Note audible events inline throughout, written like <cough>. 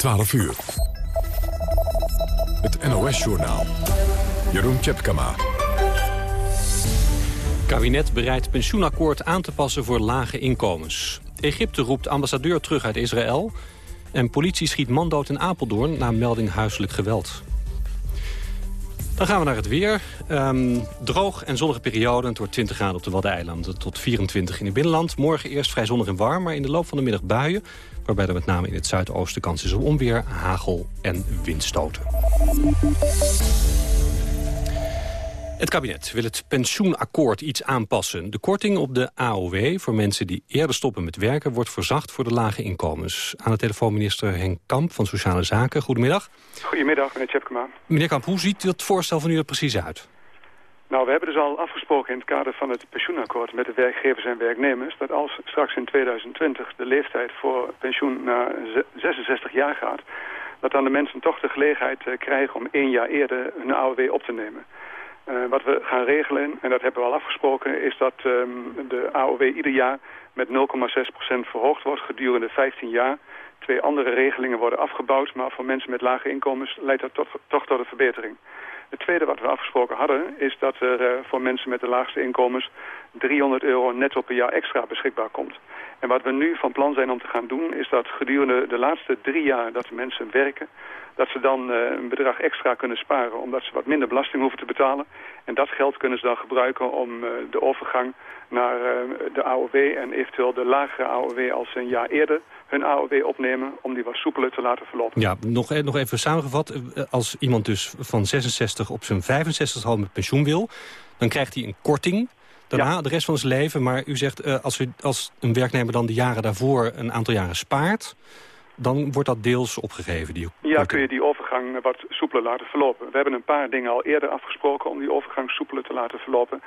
12 uur. Het NOS-journaal. Jeroen Tjepkama. Kabinet bereidt pensioenakkoord aan te passen voor lage inkomens. Egypte roept ambassadeur terug uit Israël. En politie schiet man dood in Apeldoorn na melding huiselijk geweld. Dan gaan we naar het weer. Ehm, droog en zonnige periode. Het wordt 20 graden op de Waddeneilanden tot 24 in het binnenland. Morgen eerst vrij zonnig en warm, maar in de loop van de middag buien. Waarbij er met name in het zuidoosten kans is op onweer, hagel en windstoten. Het kabinet wil het pensioenakkoord iets aanpassen. De korting op de AOW voor mensen die eerder stoppen met werken... wordt verzacht voor de lage inkomens. Aan de telefoon minister Henk Kamp van Sociale Zaken. Goedemiddag. Goedemiddag, meneer Tjepkema. Meneer Kamp, hoe ziet het voorstel van u er precies uit? Nou, we hebben dus al afgesproken in het kader van het pensioenakkoord... met de werkgevers en werknemers... dat als straks in 2020 de leeftijd voor pensioen naar 66 jaar gaat... dat dan de mensen toch de gelegenheid eh, krijgen om één jaar eerder hun AOW op te nemen. Uh, wat we gaan regelen, en dat hebben we al afgesproken... is dat um, de AOW ieder jaar met 0,6% verhoogd wordt gedurende 15 jaar. Twee andere regelingen worden afgebouwd... maar voor mensen met lage inkomens leidt dat toch, tot een verbetering. Het tweede wat we afgesproken hadden is dat er uh, voor mensen met de laagste inkomens 300 euro netto per jaar extra beschikbaar komt. En wat we nu van plan zijn om te gaan doen is dat gedurende de laatste drie jaar dat mensen werken dat ze dan uh, een bedrag extra kunnen sparen... omdat ze wat minder belasting hoeven te betalen. En dat geld kunnen ze dan gebruiken om uh, de overgang naar uh, de AOW... en eventueel de lagere AOW als ze een jaar eerder hun AOW opnemen... om die wat soepeler te laten verlopen. Ja, nog, nog even samengevat. Als iemand dus van 66 op zijn 65 al met pensioen wil... dan krijgt hij een korting daarna, ja. de rest van zijn leven. Maar u zegt, als, u, als een werknemer dan de jaren daarvoor een aantal jaren spaart dan wordt dat deels opgegeven? Die ja, kun je die overgang wat soepeler laten verlopen. We hebben een paar dingen al eerder afgesproken om die overgang soepeler te laten verlopen.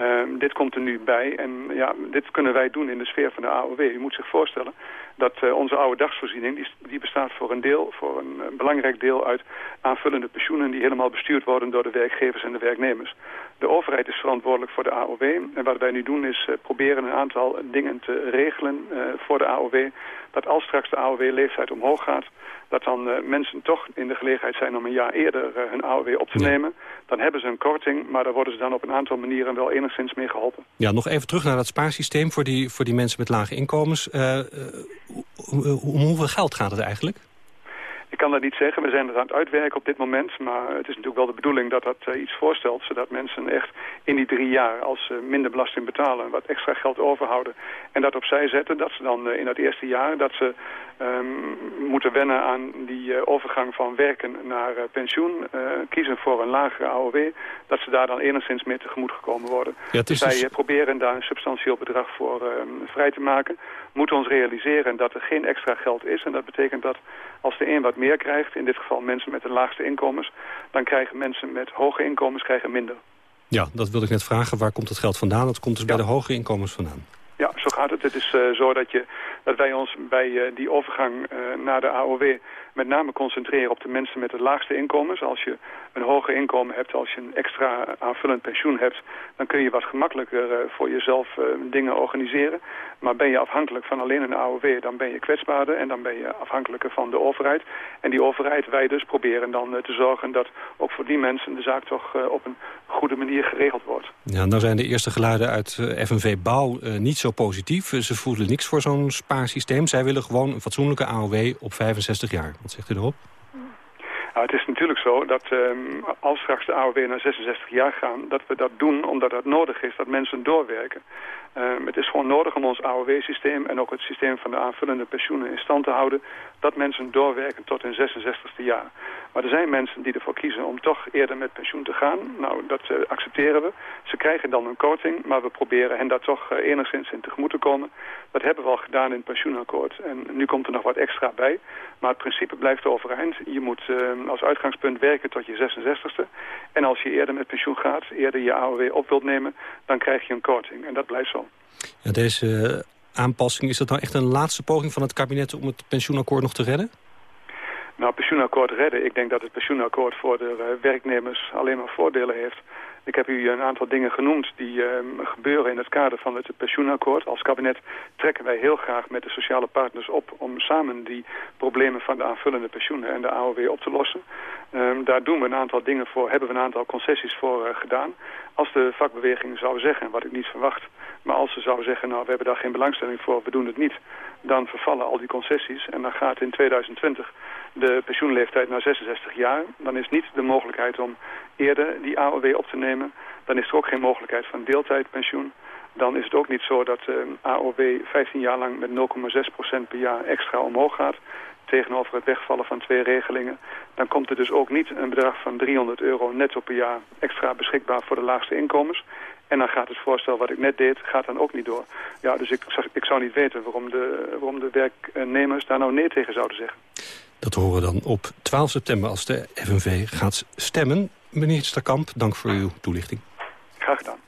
Um, dit komt er nu bij en ja, dit kunnen wij doen in de sfeer van de AOW. U moet zich voorstellen dat uh, onze oude dagsvoorziening, die, die, bestaat voor een deel, voor een uh, belangrijk deel uit aanvullende pensioenen die helemaal bestuurd worden door de werkgevers en de werknemers. De overheid is verantwoordelijk voor de AOW en wat wij nu doen is uh, proberen een aantal dingen te regelen voor de AOW. Dat als straks de AOW-leeftijd omhoog gaat, dat dan uh, mensen toch in de gelegenheid zijn om een jaar eerder hun AOW op te ja. nemen. Dan hebben ze een korting, maar daar worden ze dan op een aantal manieren wel enigszins mee geholpen. Ja, nog even terug naar dat spaarsysteem voor die, voor die mensen met lage inkomens. Uh, om hoeveel geld gaat het eigenlijk? Ik kan dat niet zeggen. We zijn er aan het uitwerken op dit moment. Maar het is natuurlijk wel de bedoeling dat dat uh, iets voorstelt. Zodat mensen echt in die drie jaar, als ze minder belasting betalen... wat extra geld overhouden en dat opzij zetten... dat ze dan uh, in dat eerste jaar dat ze um, moeten wennen aan die overgang van werken naar pensioen... kiezen voor een lagere AOW... dat ze daar dan enigszins meer tegemoet gekomen worden. Ja, dus wij dus... proberen daar een substantieel bedrag voor ehm, vrij te maken. Moeten ons realiseren dat er geen extra geld is. En dat betekent dat als de een wat meer krijgt, in dit geval mensen met de laagste inkomens... dan krijgen mensen met hoge inkomens krijgen minder. Ja, dat wilde ik net vragen. Waar komt het geld vandaan? Dat komt dus ja. bij de hoge inkomens vandaan. Ja, zo gaat het. Het is uh, zo dat, je, dat wij ons bij uh, die overgang uh, naar de AOW met name concentreren op de mensen met de laagste inkomens. Als je een hoger inkomen hebt, als je een extra aanvullend pensioen hebt... dan kun je wat gemakkelijker uh, voor jezelf uh, dingen organiseren. Maar ben je afhankelijk van alleen een AOW, dan ben je kwetsbaarder... en dan ben je afhankelijker van de overheid. En die overheid, wij dus, proberen dan uh, te zorgen... dat ook voor die mensen de zaak toch op een goede manier geregeld wordt. Ja, nou zijn de eerste geluiden uit FNV Bouw niet zo positief. Ze voelen niks voor zo'n spaarsysteem. Zij willen gewoon een fatsoenlijke AOW op 65 jaar. Zegt u erop? Nou, het is natuurlijk zo dat um, als straks de AOW naar 66 jaar gaan... dat we dat doen omdat dat nodig is, dat mensen doorwerken. Um, het is gewoon nodig om ons AOW-systeem en ook het systeem van de aanvullende pensioenen in stand te houden... dat mensen doorwerken tot hun 66e jaar. Maar er zijn mensen die ervoor kiezen om toch eerder met pensioen te gaan. Nou, dat uh, accepteren we. Ze krijgen dan een korting, maar we proberen hen daar toch uh, enigszins in tegemoet te komen. Dat hebben we al gedaan in het pensioenakkoord. En nu komt er nog wat extra bij. Maar het principe blijft overeind. Je moet uh, als uitgangspunt werken tot je 66ste. En als je eerder met pensioen gaat, eerder je AOW op wilt nemen, dan krijg je een korting. En dat blijft zo. Ja, deze aanpassing, is dat nou echt een laatste poging van het kabinet om het pensioenakkoord nog te redden? Nou, pensioenakkoord redden. Ik denk dat het pensioenakkoord voor de uh, werknemers alleen maar voordelen heeft. Ik heb u een aantal dingen genoemd die ehm, gebeuren in het kader van het pensioenakkoord. Als kabinet trekken wij heel graag met de sociale partners op om samen die problemen van de aanvullende pensioenen en de AOW op te lossen. Ehm, daar doen we een aantal dingen voor, hebben we een aantal concessies voor uh, gedaan. Als de vakbeweging zou zeggen, wat ik niet verwacht, maar als ze zou zeggen, nou we hebben daar geen belangstelling voor, we doen het niet, dan vervallen al die concessies en dan gaat in 2020 de pensioenleeftijd naar 66 jaar. Dan is niet de mogelijkheid om eerder die AOW op te nemen. Dan is er ook geen mogelijkheid van deeltijdpensioen. Dan is het ook niet zo dat uh, AOW 15 jaar lang met 0,6% per jaar extra omhoog gaat tegenover het wegvallen van twee regelingen. Dan komt er dus ook niet een bedrag van 300 euro netto per jaar extra beschikbaar voor de laagste inkomens. En dan gaat het voorstel wat ik net deed, gaat dan ook niet door. Ja, dus ik, ik zou niet weten waarom de, waarom de werknemers daar nou nee tegen zouden zeggen. Dat horen we dan op 12 september als de FNV gaat stemmen. Meneer Stakkamp, dank voor uw toelichting. Graag gedaan.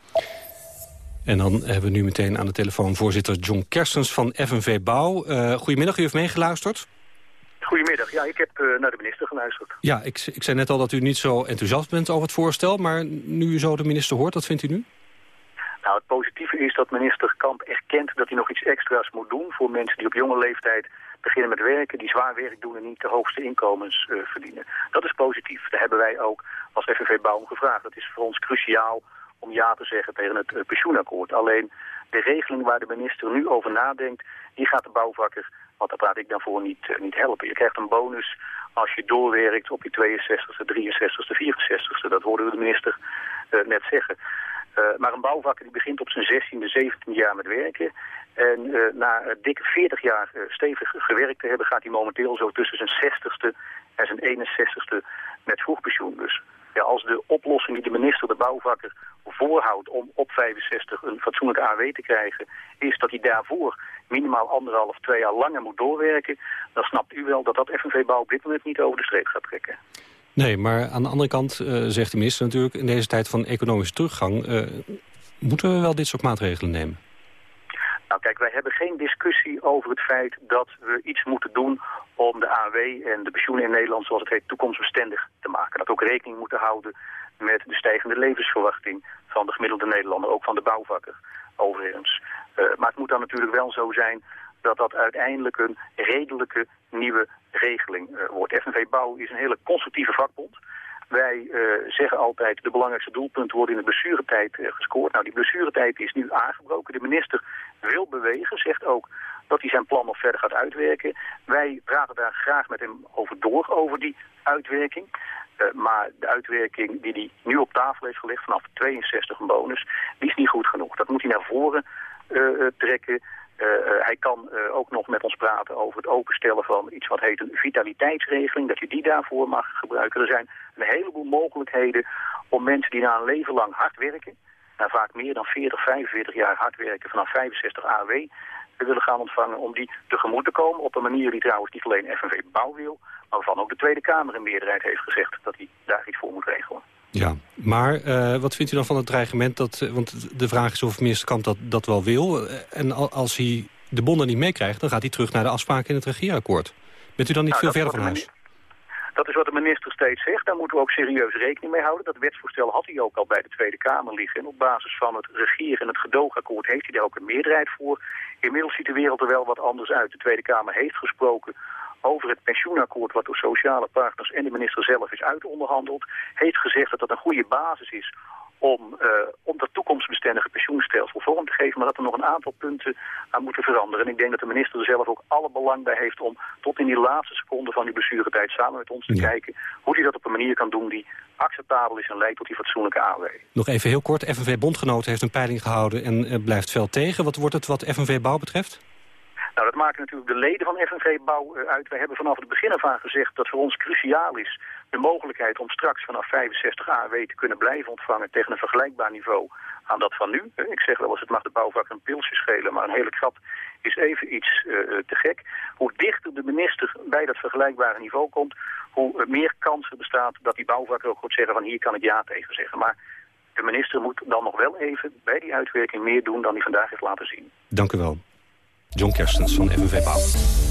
En dan hebben we nu meteen aan de telefoon voorzitter John Kerstens van FNV Bouw. Uh, goedemiddag, u heeft meegeluisterd. Goedemiddag, ja, ik heb uh, naar de minister geluisterd. Ja, ik, ik zei net al dat u niet zo enthousiast bent over het voorstel... maar nu u zo de minister hoort, wat vindt u nu? Nou, het positieve is dat minister Kamp erkent dat hij nog iets extra's moet doen... voor mensen die op jonge leeftijd beginnen met werken, die zwaar werk doen en niet de hoogste inkomens uh, verdienen. Dat is positief. Daar hebben wij ook als FNV Bouw gevraagd. Dat is voor ons cruciaal om ja te zeggen tegen het uh, pensioenakkoord. Alleen de regeling waar de minister nu over nadenkt, die gaat de bouwvakker, want daar praat ik dan voor, niet, uh, niet helpen. Je krijgt een bonus als je doorwerkt op je 62e, 63e, 64e. Dat hoorden we de minister net zeggen. Uh, maar een bouwvakker die begint op zijn 16e, 17e jaar met werken. En uh, na dikke 40 jaar stevig gewerkt te hebben... gaat hij momenteel zo tussen zijn 60ste en zijn 61ste met vroegpensioen. Dus ja, als de oplossing die de minister de bouwvakker voorhoudt... om op 65 een fatsoenlijke AW te krijgen... is dat hij daarvoor minimaal anderhalf, twee jaar langer moet doorwerken... dan snapt u wel dat dat FNV Bouw op dit moment niet over de streep gaat trekken. Nee, maar aan de andere kant uh, zegt de minister natuurlijk... in deze tijd van economische teruggang... Uh, moeten we wel dit soort maatregelen nemen? Nou kijk, wij hebben geen discussie over het feit dat we iets moeten doen om de AW en de pensioenen in Nederland, zoals het heet, toekomstbestendig te maken. Dat ook rekening moeten houden met de stijgende levensverwachting van de gemiddelde Nederlander, ook van de bouwvakker overigens. Uh, maar het moet dan natuurlijk wel zo zijn dat dat uiteindelijk een redelijke nieuwe regeling uh, wordt. FNV Bouw is een hele constructieve vakbond. Wij uh, zeggen altijd de belangrijkste doelpunten worden in de blessuretijd uh, gescoord. Nou, die blessuretijd is nu aangebroken. De minister wil bewegen, zegt ook dat hij zijn plan nog verder gaat uitwerken. Wij praten daar graag met hem over door, over die uitwerking. Uh, maar de uitwerking die hij nu op tafel heeft gelegd vanaf 62 een bonus, die is niet goed genoeg. Dat moet hij naar voren trekken. Hij kan ook nog met ons praten over het openstellen van iets wat heet een vitaliteitsregeling. Dat je die daarvoor mag gebruiken. Er zijn een heleboel mogelijkheden om mensen die na een leven lang hard werken... na vaak meer dan 40, 45 jaar hard werken vanaf 65 AW... willen gaan ontvangen om die tegemoet te komen. Op een manier die trouwens niet alleen FNV Bouw wil... maar waarvan ook de Tweede Kamer een meerderheid heeft gezegd... dat hij daar iets voor moet regelen. Ja, maar uh, wat vindt u dan van het dreigement? Dat, uh, want de vraag is of minister Kamp dat, dat wel wil. En als hij de bonden niet meekrijgt, dan gaat hij terug naar de afspraken in het regeerakkoord. Bent u dan niet nou, veel verder van huis? Dat is wat de minister steeds zegt. Daar moeten we ook serieus rekening mee houden. Dat wetsvoorstel had hij ook al bij de Tweede Kamer liggen. En op basis van het regier- en het gedoogakkoord heeft hij daar ook een meerderheid voor. Inmiddels ziet de wereld er wel wat anders uit. De Tweede Kamer heeft gesproken over het pensioenakkoord wat door sociale partners en de minister zelf is uitonderhandeld, heeft gezegd dat dat een goede basis is om, uh, om dat toekomstbestendige pensioenstelsel vorm te geven, maar dat er nog een aantal punten aan moeten veranderen. En ik denk dat de minister er zelf ook alle belang bij heeft om tot in die laatste seconde van die blessuretijd samen met ons te kijken hoe hij dat op een manier kan doen die acceptabel is en leidt tot die fatsoenlijke AW. Nog even heel kort, FNV Bondgenoten heeft een peiling gehouden en uh, blijft veel tegen. Wat wordt het wat FNV Bouw betreft? Nou, dat maken natuurlijk de leden van FNV Bouw eh, uit. Wij hebben vanaf het begin af aan gezegd dat voor ons cruciaal is de mogelijkheid om straks vanaf 65 AW te kunnen blijven ontvangen tegen een vergelijkbaar niveau aan dat van nu. Eh, ik zeg wel eens, het mag de bouwvakker een pilsje schelen, maar een hele krap is even iets uh, te gek. Hoe dichter de minister bij dat vergelijkbare niveau komt, hoe meer kans er bestaat dat die bouwvakker ook goed zeggen van hier kan ik ja tegen zeggen. Maar de minister moet dan nog wel even bij die uitwerking meer doen dan hij vandaag heeft laten zien. Dank u wel. John Kerstens van FNV Bouw.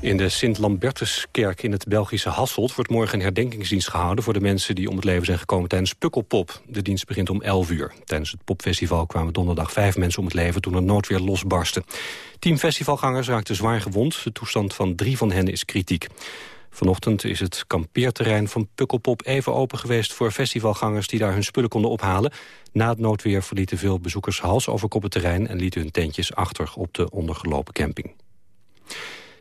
In de Sint-Lambertuskerk in het Belgische Hasselt... wordt morgen een herdenkingsdienst gehouden... voor de mensen die om het leven zijn gekomen tijdens Pukkelpop. De dienst begint om 11 uur. Tijdens het popfestival kwamen donderdag vijf mensen om het leven... toen er noodweer losbarstte. Tien festivalgangers raakten zwaar gewond. De toestand van drie van hen is kritiek. Vanochtend is het kampeerterrein van Pukkelpop even open geweest... voor festivalgangers die daar hun spullen konden ophalen. Na het noodweer verlieten veel bezoekers hals over kop het terrein... en lieten hun tentjes achter op de ondergelopen camping.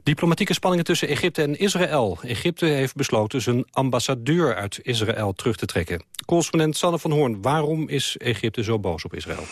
Diplomatieke spanningen tussen Egypte en Israël. Egypte heeft besloten zijn ambassadeur uit Israël terug te trekken. Correspondent Sanne van Hoorn, waarom is Egypte zo boos op Israël?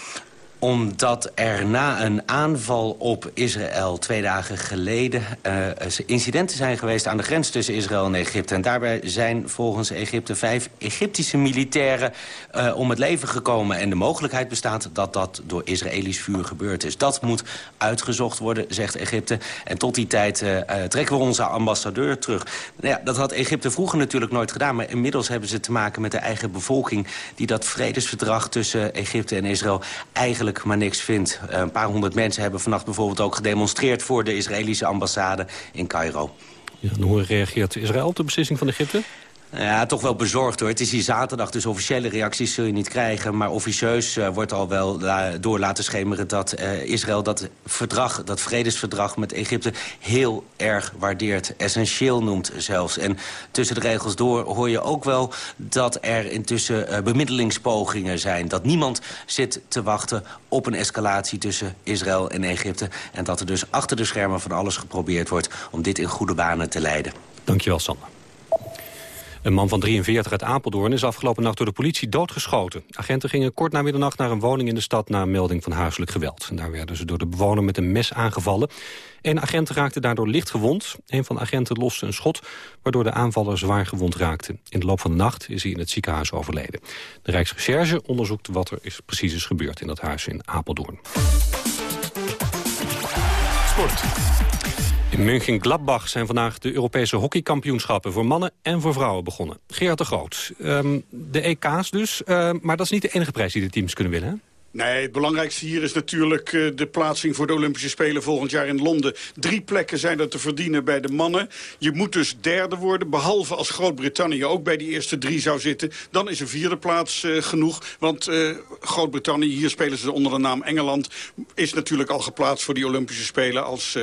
Omdat er na een aanval op Israël twee dagen geleden... Uh, incidenten zijn geweest aan de grens tussen Israël en Egypte. En daarbij zijn volgens Egypte vijf Egyptische militairen uh, om het leven gekomen. En de mogelijkheid bestaat dat dat door Israëlisch vuur gebeurd is. Dat moet uitgezocht worden, zegt Egypte. En tot die tijd uh, trekken we onze ambassadeur terug. Nou ja, dat had Egypte vroeger natuurlijk nooit gedaan. Maar inmiddels hebben ze te maken met de eigen bevolking... die dat vredesverdrag tussen Egypte en Israël eigenlijk maar niks vindt. Eh, een paar honderd mensen hebben vannacht bijvoorbeeld ook gedemonstreerd... voor de Israëlische ambassade in Cairo. Ja, hoe reageert Israël op de beslissing van Egypte? Ja, toch wel bezorgd hoor. Het is hier zaterdag, dus officiële reacties zul je niet krijgen. Maar officieus uh, wordt al wel door laten schemeren dat uh, Israël dat verdrag, dat vredesverdrag met Egypte heel erg waardeert. Essentieel noemt zelfs. En tussen de regels door hoor je ook wel dat er intussen uh, bemiddelingspogingen zijn. Dat niemand zit te wachten op een escalatie tussen Israël en Egypte. En dat er dus achter de schermen van alles geprobeerd wordt om dit in goede banen te leiden. Dankjewel, Sander. Een man van 43 uit Apeldoorn is afgelopen nacht door de politie doodgeschoten. Agenten gingen kort na middernacht naar een woning in de stad... na een melding van huiselijk geweld. En daar werden ze door de bewoner met een mes aangevallen. Een agent raakte daardoor licht gewond. Een van de agenten loste een schot, waardoor de aanvaller zwaar gewond raakte. In de loop van de nacht is hij in het ziekenhuis overleden. De Rijksrecherche onderzoekt wat er is, precies is gebeurd in dat huis in Apeldoorn. In München-Gladbach zijn vandaag de Europese hockeykampioenschappen... voor mannen en voor vrouwen begonnen. Gerard de Groot, um, de EK's dus. Uh, maar dat is niet de enige prijs die de teams kunnen winnen? Nee, het belangrijkste hier is natuurlijk uh, de plaatsing voor de Olympische Spelen volgend jaar in Londen. Drie plekken zijn er te verdienen bij de mannen. Je moet dus derde worden, behalve als Groot-Brittannië ook bij die eerste drie zou zitten. Dan is een vierde plaats uh, genoeg, want uh, Groot-Brittannië, hier spelen ze onder de naam Engeland... is natuurlijk al geplaatst voor die Olympische Spelen als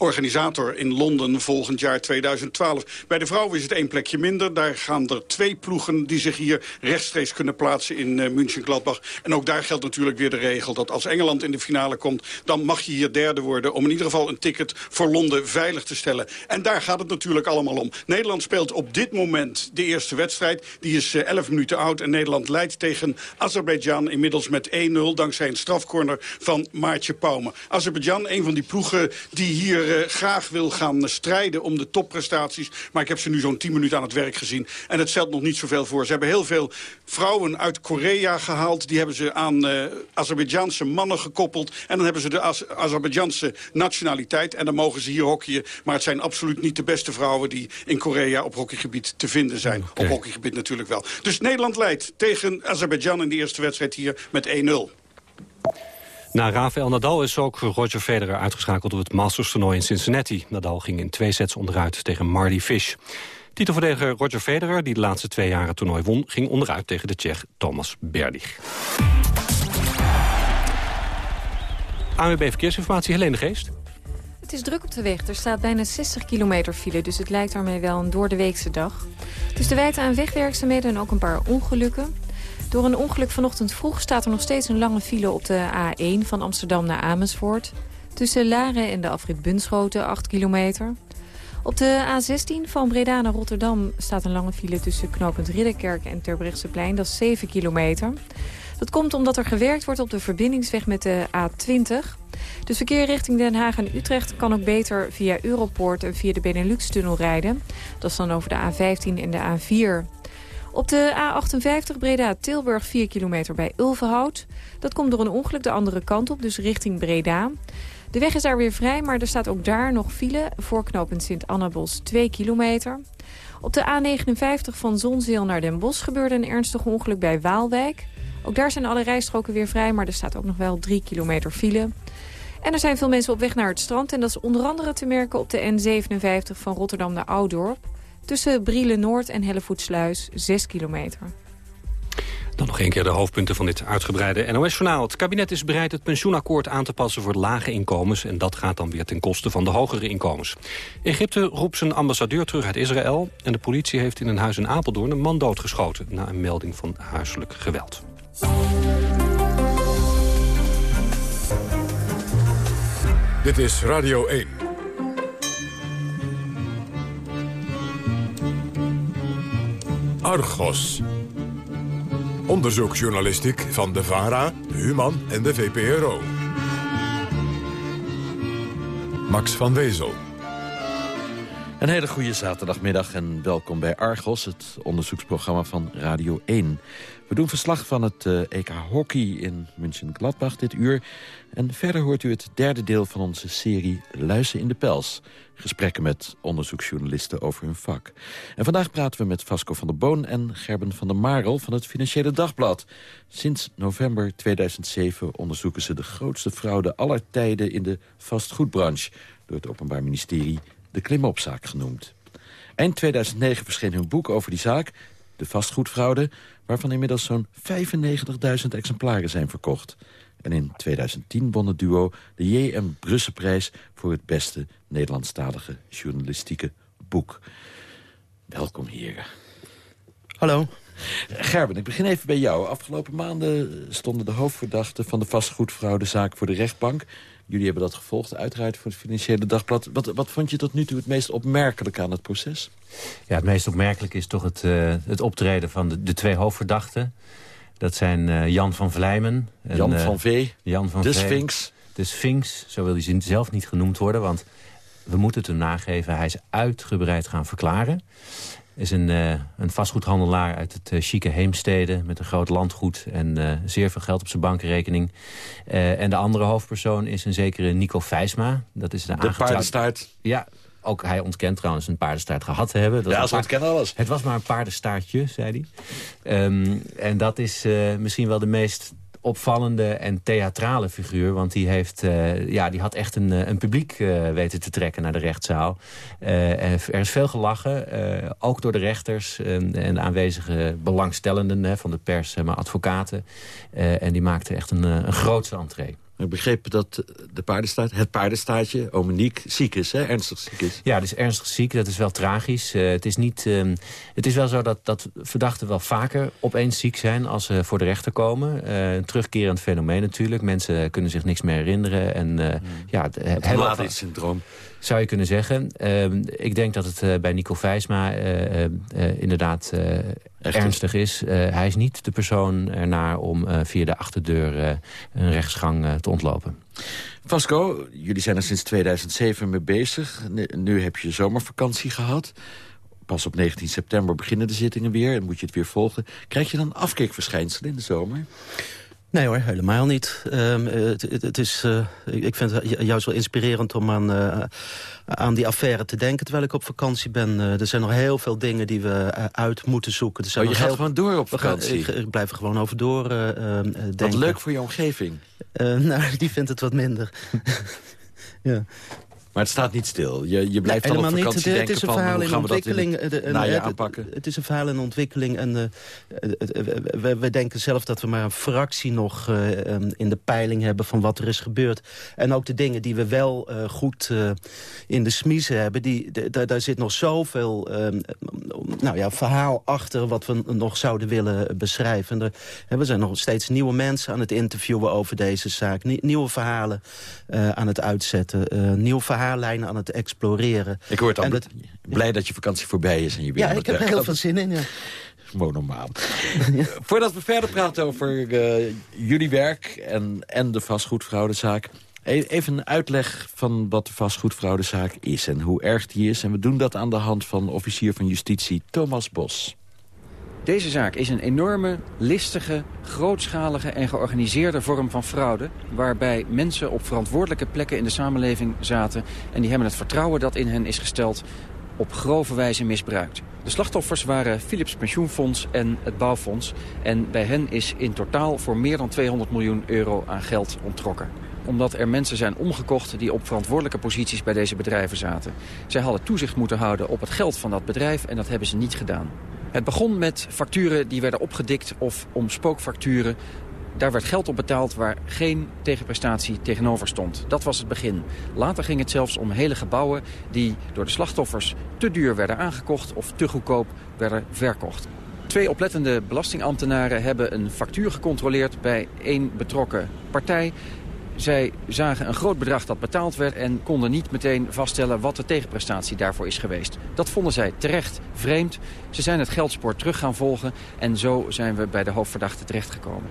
organisator in Londen volgend jaar 2012. Bij de vrouwen is het één plekje minder. Daar gaan er twee ploegen die zich hier rechtstreeks kunnen plaatsen in uh, München-Gladbach. En ook daar geldt natuurlijk weer de regel dat als Engeland in de finale komt... dan mag je hier derde worden om in ieder geval een ticket voor Londen veilig te stellen. En daar gaat het natuurlijk allemaal om. Nederland speelt op dit moment de eerste wedstrijd. Die is uh, 11 minuten oud en Nederland leidt tegen Azerbeidzjan inmiddels met 1-0... dankzij een strafcorner van Maartje Pauwme. Azerbeidzjan, een van die ploegen die hier uh, graag wil gaan strijden om de topprestaties. Maar ik heb ze nu zo'n 10 minuten aan het werk gezien. En het stelt nog niet zoveel voor. Ze hebben heel veel vrouwen uit Korea gehaald. Die hebben ze aan uh, mannen gekoppeld. En dan hebben ze de Az Azerbeidjanse nationaliteit. En dan mogen ze hier hockeyen. Maar het zijn absoluut niet de beste vrouwen die in Korea op hockeygebied te vinden zijn. Okay. Op hockeygebied natuurlijk wel. Dus Nederland leidt tegen Azerbeidzjan in de eerste wedstrijd hier met 1-0. Na Rafael Nadal is ook Roger Federer uitgeschakeld op het Masters-toernooi in Cincinnati. Nadal ging in twee sets onderuit tegen Marty Fish. Titelverdediger Roger Federer, die de laatste twee jaren toernooi won... ging onderuit tegen de Tsjech Thomas Berdych. ANWB Verkeersinformatie, Helene Geest. Het is druk op de weg. Er staat bijna 60 kilometer file, dus het lijkt daarmee wel een doordeweekse dag. Het is de wijte aan wegwerkzaamheden en ook een paar ongelukken. Door een ongeluk vanochtend vroeg staat er nog steeds een lange file op de A1 van Amsterdam naar Amersfoort. Tussen Laren en de afrit Bunschoten, 8 kilometer. Op de A16 van Breda naar Rotterdam staat een lange file tussen knooppunt Ridderkerk en Terbrechtseplein. Dat is 7 kilometer. Dat komt omdat er gewerkt wordt op de verbindingsweg met de A20. Dus verkeer richting Den Haag en Utrecht kan ook beter via Europoort en via de Benelux-tunnel rijden. Dat is dan over de A15 en de A4. Op de A58 Breda-Tilburg 4 kilometer bij Ulvenhout. Dat komt door een ongeluk de andere kant op, dus richting Breda. De weg is daar weer vrij, maar er staat ook daar nog file. Voorknopend Sint-Annabos 2 kilometer. Op de A59 van Zonzeel naar Den Bosch gebeurde een ernstig ongeluk bij Waalwijk. Ook daar zijn alle rijstroken weer vrij, maar er staat ook nog wel 3 kilometer file. En er zijn veel mensen op weg naar het strand. En dat is onder andere te merken op de N57 van Rotterdam naar Oudorp. Tussen Brielen Noord en Hellevoetsluis 6 kilometer. Dan nog een keer de hoofdpunten van dit uitgebreide NOS-journaal. Het kabinet is bereid het pensioenakkoord aan te passen voor lage inkomens... en dat gaat dan weer ten koste van de hogere inkomens. Egypte roept zijn ambassadeur terug uit Israël... en de politie heeft in een huis in Apeldoorn een man doodgeschoten... na een melding van huiselijk geweld. Dit is Radio 1. Argos. Onderzoeksjournalistiek van de VARA, Human en de VPRO. Max van Wezel. Een hele goede zaterdagmiddag en welkom bij Argos, het onderzoeksprogramma van Radio 1. We doen verslag van het uh, EK Hockey in München-Gladbach dit uur. En verder hoort u het derde deel van onze serie Luizen in de Pels. Gesprekken met onderzoeksjournalisten over hun vak. En vandaag praten we met Vasco van der Boon en Gerben van der Marel van het Financiële Dagblad. Sinds november 2007 onderzoeken ze de grootste fraude aller tijden in de vastgoedbranche. Door het Openbaar Ministerie de Klimopzaak genoemd. Eind 2009 verscheen hun boek over die zaak, de vastgoedfraude... waarvan inmiddels zo'n 95.000 exemplaren zijn verkocht. En in 2010 won het duo de J.M. Brusselprijs... voor het beste Nederlandstalige journalistieke boek. Welkom, heren. Hallo. Gerben, ik begin even bij jou. Afgelopen maanden stonden de hoofdverdachten van de vastgoedfraudezaak voor de rechtbank. Jullie hebben dat gevolgd, uiteraard voor het Financiële Dagblad. Wat, wat vond je tot nu toe het meest opmerkelijk aan het proces? Ja, het meest opmerkelijk is toch het, uh, het optreden van de, de twee hoofdverdachten. Dat zijn uh, Jan van Vlijmen. En, Jan van V. Jan van de v. Sphinx. De Sphinx, zo wil hij zelf niet genoemd worden. Want we moeten het hem nageven, hij is uitgebreid gaan verklaren is een, uh, een vastgoedhandelaar uit het uh, chique Heemstede... met een groot landgoed en uh, zeer veel geld op zijn bankrekening. en de andere hoofdpersoon is een zekere Nico Vijsma. Dat is de, de paardenstaart. Ja, ook hij ontkent trouwens een paardenstaart gehad te hebben. Dat ja, ze ontkennen alles. Het was maar een paardenstaartje, zei hij. Um, en dat is misschien wel de meest opvallende en theatrale figuur. Want die, heeft, uh, ja, die had echt een, een publiek uh, weten te trekken naar de rechtszaal. Er is veel gelachen, ook door de rechters en de aanwezige belangstellenden van de pers, maar advocaten. en die maakten echt een, een grootse entree. Ik begreep dat de paardenstaart, het paardenstaartje, Omeniek, ziek is, hè? ernstig ziek is. Ja, dus ernstig ziek, dat is wel tragisch. Uh, het, is niet, uh, het is wel zo dat, dat verdachten wel vaker opeens ziek zijn als ze voor de rechter komen. Uh, een terugkerend fenomeen natuurlijk. Mensen kunnen zich niks meer herinneren. En, hmm. ja, het, het syndroom zou je kunnen zeggen. Uh, ik denk dat het uh, bij Nico Vijsma uh, inderdaad ernstig is. hij is niet de persoon ernaar om via de achterdeur een rechtsgang te ontlopen. Vasco, jullie zijn er sinds 2007 mee bezig. Nu heb je zomervakantie gehad. Pas op 19 september beginnen de zittingen weer en moet je het weer volgen. Krijg je dan afkikverschijnselen in de zomer? Nee hoor, helemaal niet. Um, het, het, het, is, uh, ik vind het juist wel inspirerend om aan, uh, aan die affaire te denken... terwijl ik op vakantie ben. Uh, er zijn nog heel veel dingen die we uit moeten zoeken. Er zijn oh, je gaat heel... gewoon door op vakantie? Gaan, ik, ik, blijf er gewoon over door ehm, denken. Wat leuk voor je omgeving. <laughs> nou, die vindt het wat minder. <laughs> ja. Maar het staat niet stil. Je, je blijft nee, al op vakantie niet. Het, het is een verhaal in ontwikkeling. Het, aanpakken? Het, is een verhaal in ontwikkeling. En uh, we, we, denken zelf dat we maar een fractie nog uh, in de peiling hebben... van wat er is gebeurd. En ook de dingen die we wel uh, goed in de smiezen hebben... Die, daar zit nog zoveel um, nou ja, verhaal achter... wat we nog zouden willen beschrijven. En er, we zijn nog steeds nieuwe mensen aan het interviewen over deze zaak. nieuwe verhalen aan het uitzetten. nieuwe verhalen verhaallijnen aan het exploreren. Ik hoor het al. blij dat je vakantie voorbij is. En je ja, ik heb er heel veel zin in, ja. <laughs> Gewoon normaal. Voordat we verder praten over uh, jullie werk en, en de vastgoedfraudezaak... E-, even een uitleg van wat de vastgoedfraudezaak is en hoe erg die is. En we doen dat aan de hand van officier van justitie Thomas Bos. Deze zaak is een enorme, listige, grootschalige en georganiseerde vorm van fraude... waarbij mensen op verantwoordelijke plekken in de samenleving zaten... en die hebben het vertrouwen dat in hen is gesteld op grove wijze misbruikt. De slachtoffers waren Philips Pensioenfonds en het Bouwfonds... en bij hen is in totaal voor meer dan 200 miljoen euro aan geld onttrokken. omdat er mensen zijn omgekocht... die op verantwoordelijke posities bij deze bedrijven zaten. Zij hadden toezicht moeten houden op het geld van dat bedrijf... en dat hebben ze niet gedaan. Het begon met facturen die werden opgedikt of om spookfacturen. Daar werd geld op betaald waar geen tegenprestatie tegenover stond. Dat was het begin. Later ging het zelfs om hele gebouwen die door de slachtoffers te duur werden aangekocht of te goedkoop werden verkocht. Twee oplettende belastingambtenaren hebben een factuur gecontroleerd bij één betrokken partij. Zij zagen een groot bedrag dat betaald werd en konden niet meteen vaststellen wat de tegenprestatie daarvoor is geweest. Dat vonden zij terecht vreemd. Ze zijn het geldspoor terug gaan volgen en zo zijn we bij de hoofdverdachte terechtgekomen.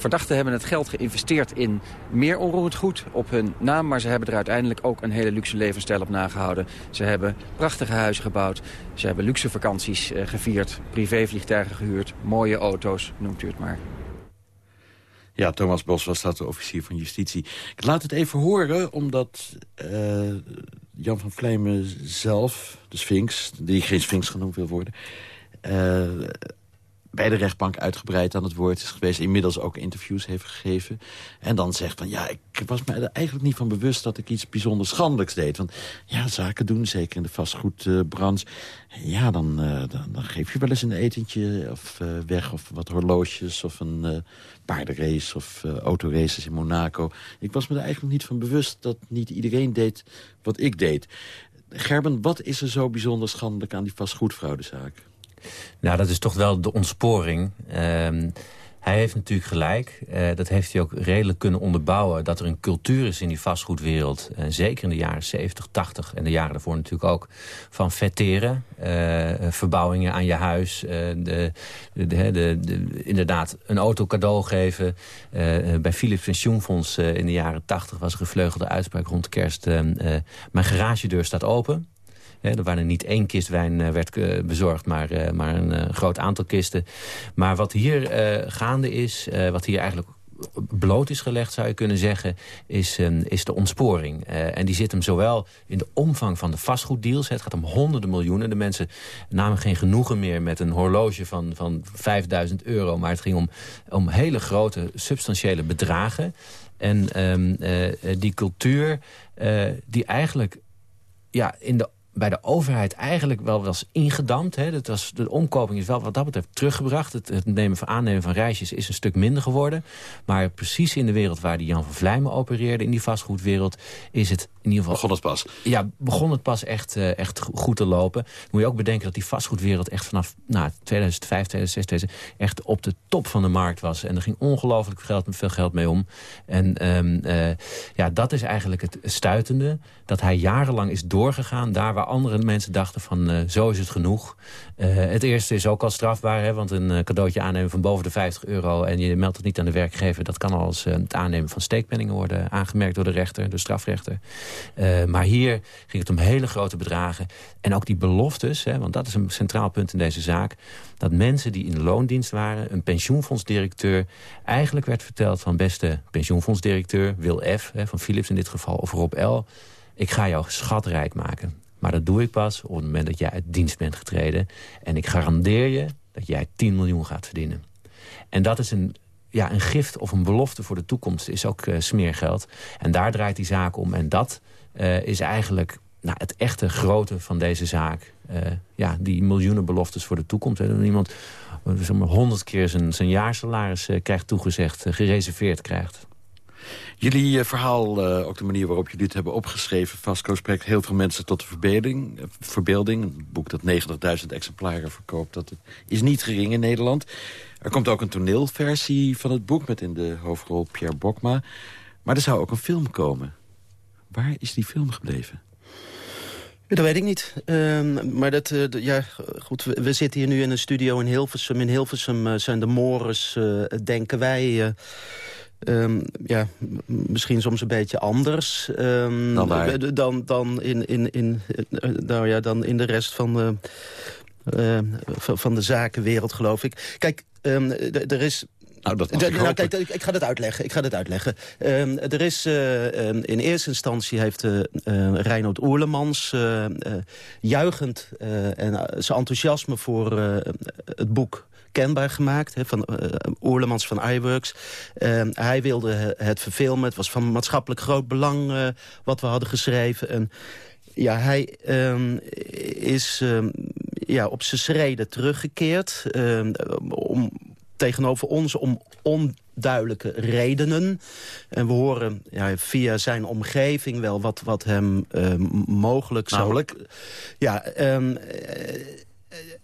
Verdachten hebben het geld geïnvesteerd in meer onroerend goed op hun naam... maar ze hebben er uiteindelijk ook een hele luxe levensstijl op nagehouden. Ze hebben prachtige huizen gebouwd. Ze hebben luxe vakanties eh, gevierd, privévliegtuigen gehuurd... mooie auto's, noemt u het maar. Ja, Thomas Bos was dat de officier van justitie. Ik laat het even horen, omdat uh, Jan van Vlemen zelf, de Sphinx... die geen Sphinx genoemd wil worden... Uh, bij de rechtbank uitgebreid aan het woord is geweest. Inmiddels ook interviews heeft gegeven. En dan zegt van, ja, ik was me er eigenlijk niet van bewust... dat ik iets bijzonder schandelijks deed. Want ja, zaken doen, zeker in de vastgoedbranche... ja, dan, uh, dan, dan, geef je wel eens een etentje of, uh, weg... of wat horloges of een uh, paardenrace of autoraces in Monaco. Ik was me er eigenlijk niet van bewust dat niet iedereen deed wat ik deed. Gerben, wat is er zo bijzonder schandelijk aan die vastgoedfraudezaak? Nou, dat is toch wel de ontsporing. Um, hij heeft natuurlijk gelijk. Uh, dat heeft hij ook redelijk kunnen onderbouwen. Dat er een cultuur is in die vastgoedwereld. Uh, zeker in de jaren 70, 80 en de jaren daarvoor natuurlijk ook. Van vetteren. Uh, verbouwingen aan je huis. De, de, de, de, inderdaad een auto cadeau geven. bij Philips Pensioenfonds in de jaren 80 was een gevleugelde uitspraak rond kerst. mijn garagedeur staat open. Er waren niet één kist wijn werd bezorgd, maar, maar een groot aantal kisten. Maar wat hier gaande is, wat hier eigenlijk bloot is gelegd, zou je kunnen zeggen, is, um, is de ontsporing. En die zit hem zowel in de omvang van de vastgoeddeals. Het gaat om honderden miljoenen. De mensen namen geen genoegen meer met een horloge van, van 5000 euro. Maar het ging om, om hele grote, substantiële bedragen. En uh, die cultuur die eigenlijk ja, in de bij de overheid eigenlijk wel was ingedampt. Hè. Dat was, de omkoping is wel wat dat betreft teruggebracht. Het, het nemen van aannemen van reisjes is een stuk minder geworden. Maar precies in de wereld waar die Jan van Vlijmen opereerde... in die vastgoedwereld, is het in ieder geval... Begon het pas? Ja, begon het pas echt, uh, echt goed te lopen. moet je ook bedenken dat die vastgoedwereld echt vanaf nou, 2005, 2006... echt op de top van de markt was. En er ging ongelooflijk veel geld, veel geld mee om. En um, uh, ja, dat is eigenlijk het stuitende. Dat hij jarenlang is doorgegaan daar waar andere mensen dachten van uh, zo is het genoeg. Het eerste is ook al strafbaar, hè, want een cadeautje aannemen van boven de 50 euro... en je meldt het niet aan de werkgever, dat kan al als het aannemen van steekpenningen worden aangemerkt door de rechter, de strafrechter. Uh, maar hier ging het om hele grote bedragen. En ook die beloftes, hè, want dat is een centraal punt in deze zaak... dat mensen die in loondienst waren, een pensioenfondsdirecteur... eigenlijk werd verteld van beste pensioenfondsdirecteur, Wil F. Hè, van Philips in dit geval, of Rob L. Ik ga jou schatrijk maken. Maar dat doe ik pas op het moment dat jij uit dienst bent getreden. En ik garandeer je dat jij 10 miljoen gaat verdienen. En dat is een ja, een gift of een belofte voor de toekomst is ook uh, smeergeld. En daar draait die zaak om. En dat uh, is eigenlijk nou, het echte grote van deze zaak. Uh, ja, die miljoenen beloftes voor de toekomst. Hè. Dat iemand honderd keer zijn, zijn jaarsalaris krijgt toegezegd, gereserveerd krijgt. Jullie verhaal, ook de manier waarop jullie het hebben opgeschreven... Vasco spreekt heel veel mensen tot de verbeelding. verbeelding een boek dat 90.000 exemplaren verkoopt, dat is niet gering in Nederland. Er komt ook een toneelversie van het boek... met in de hoofdrol Pierre Bokma. Maar er zou ook een film komen. Waar is die film gebleven? Dat weet ik niet. Uh, maar dat, uh, ja, goed, we, we, zitten hier nu in een studio in Hilversum. In Hilversum uh, zijn de mores, uh, denken wij... Um, ja, misschien soms een beetje anders um, dan, dan, dan, in, in, in, nou ja, dan in de rest van de, van de zakenwereld, geloof ik. Kijk, um, er is nou, dat nou, kijk, ik ga het uitleggen. Ik ga het uitleggen. Um, er is uh, in eerste instantie heeft uh, Reinoud Oerlemans uh, juichend en zijn enthousiasme voor het boek kenbaar gemaakt. Van uh, Oerlemans van iWorks. hij wilde het verfilmen. Het was van maatschappelijk groot belang wat we hadden geschreven. En ja, hij um, is um, ja, op zijn schreden teruggekeerd. Um, om, tegenover ons om onduidelijke redenen. En we horen ja, via zijn omgeving wel wat, wat hem mogelijk Namelijk? zou... Ja,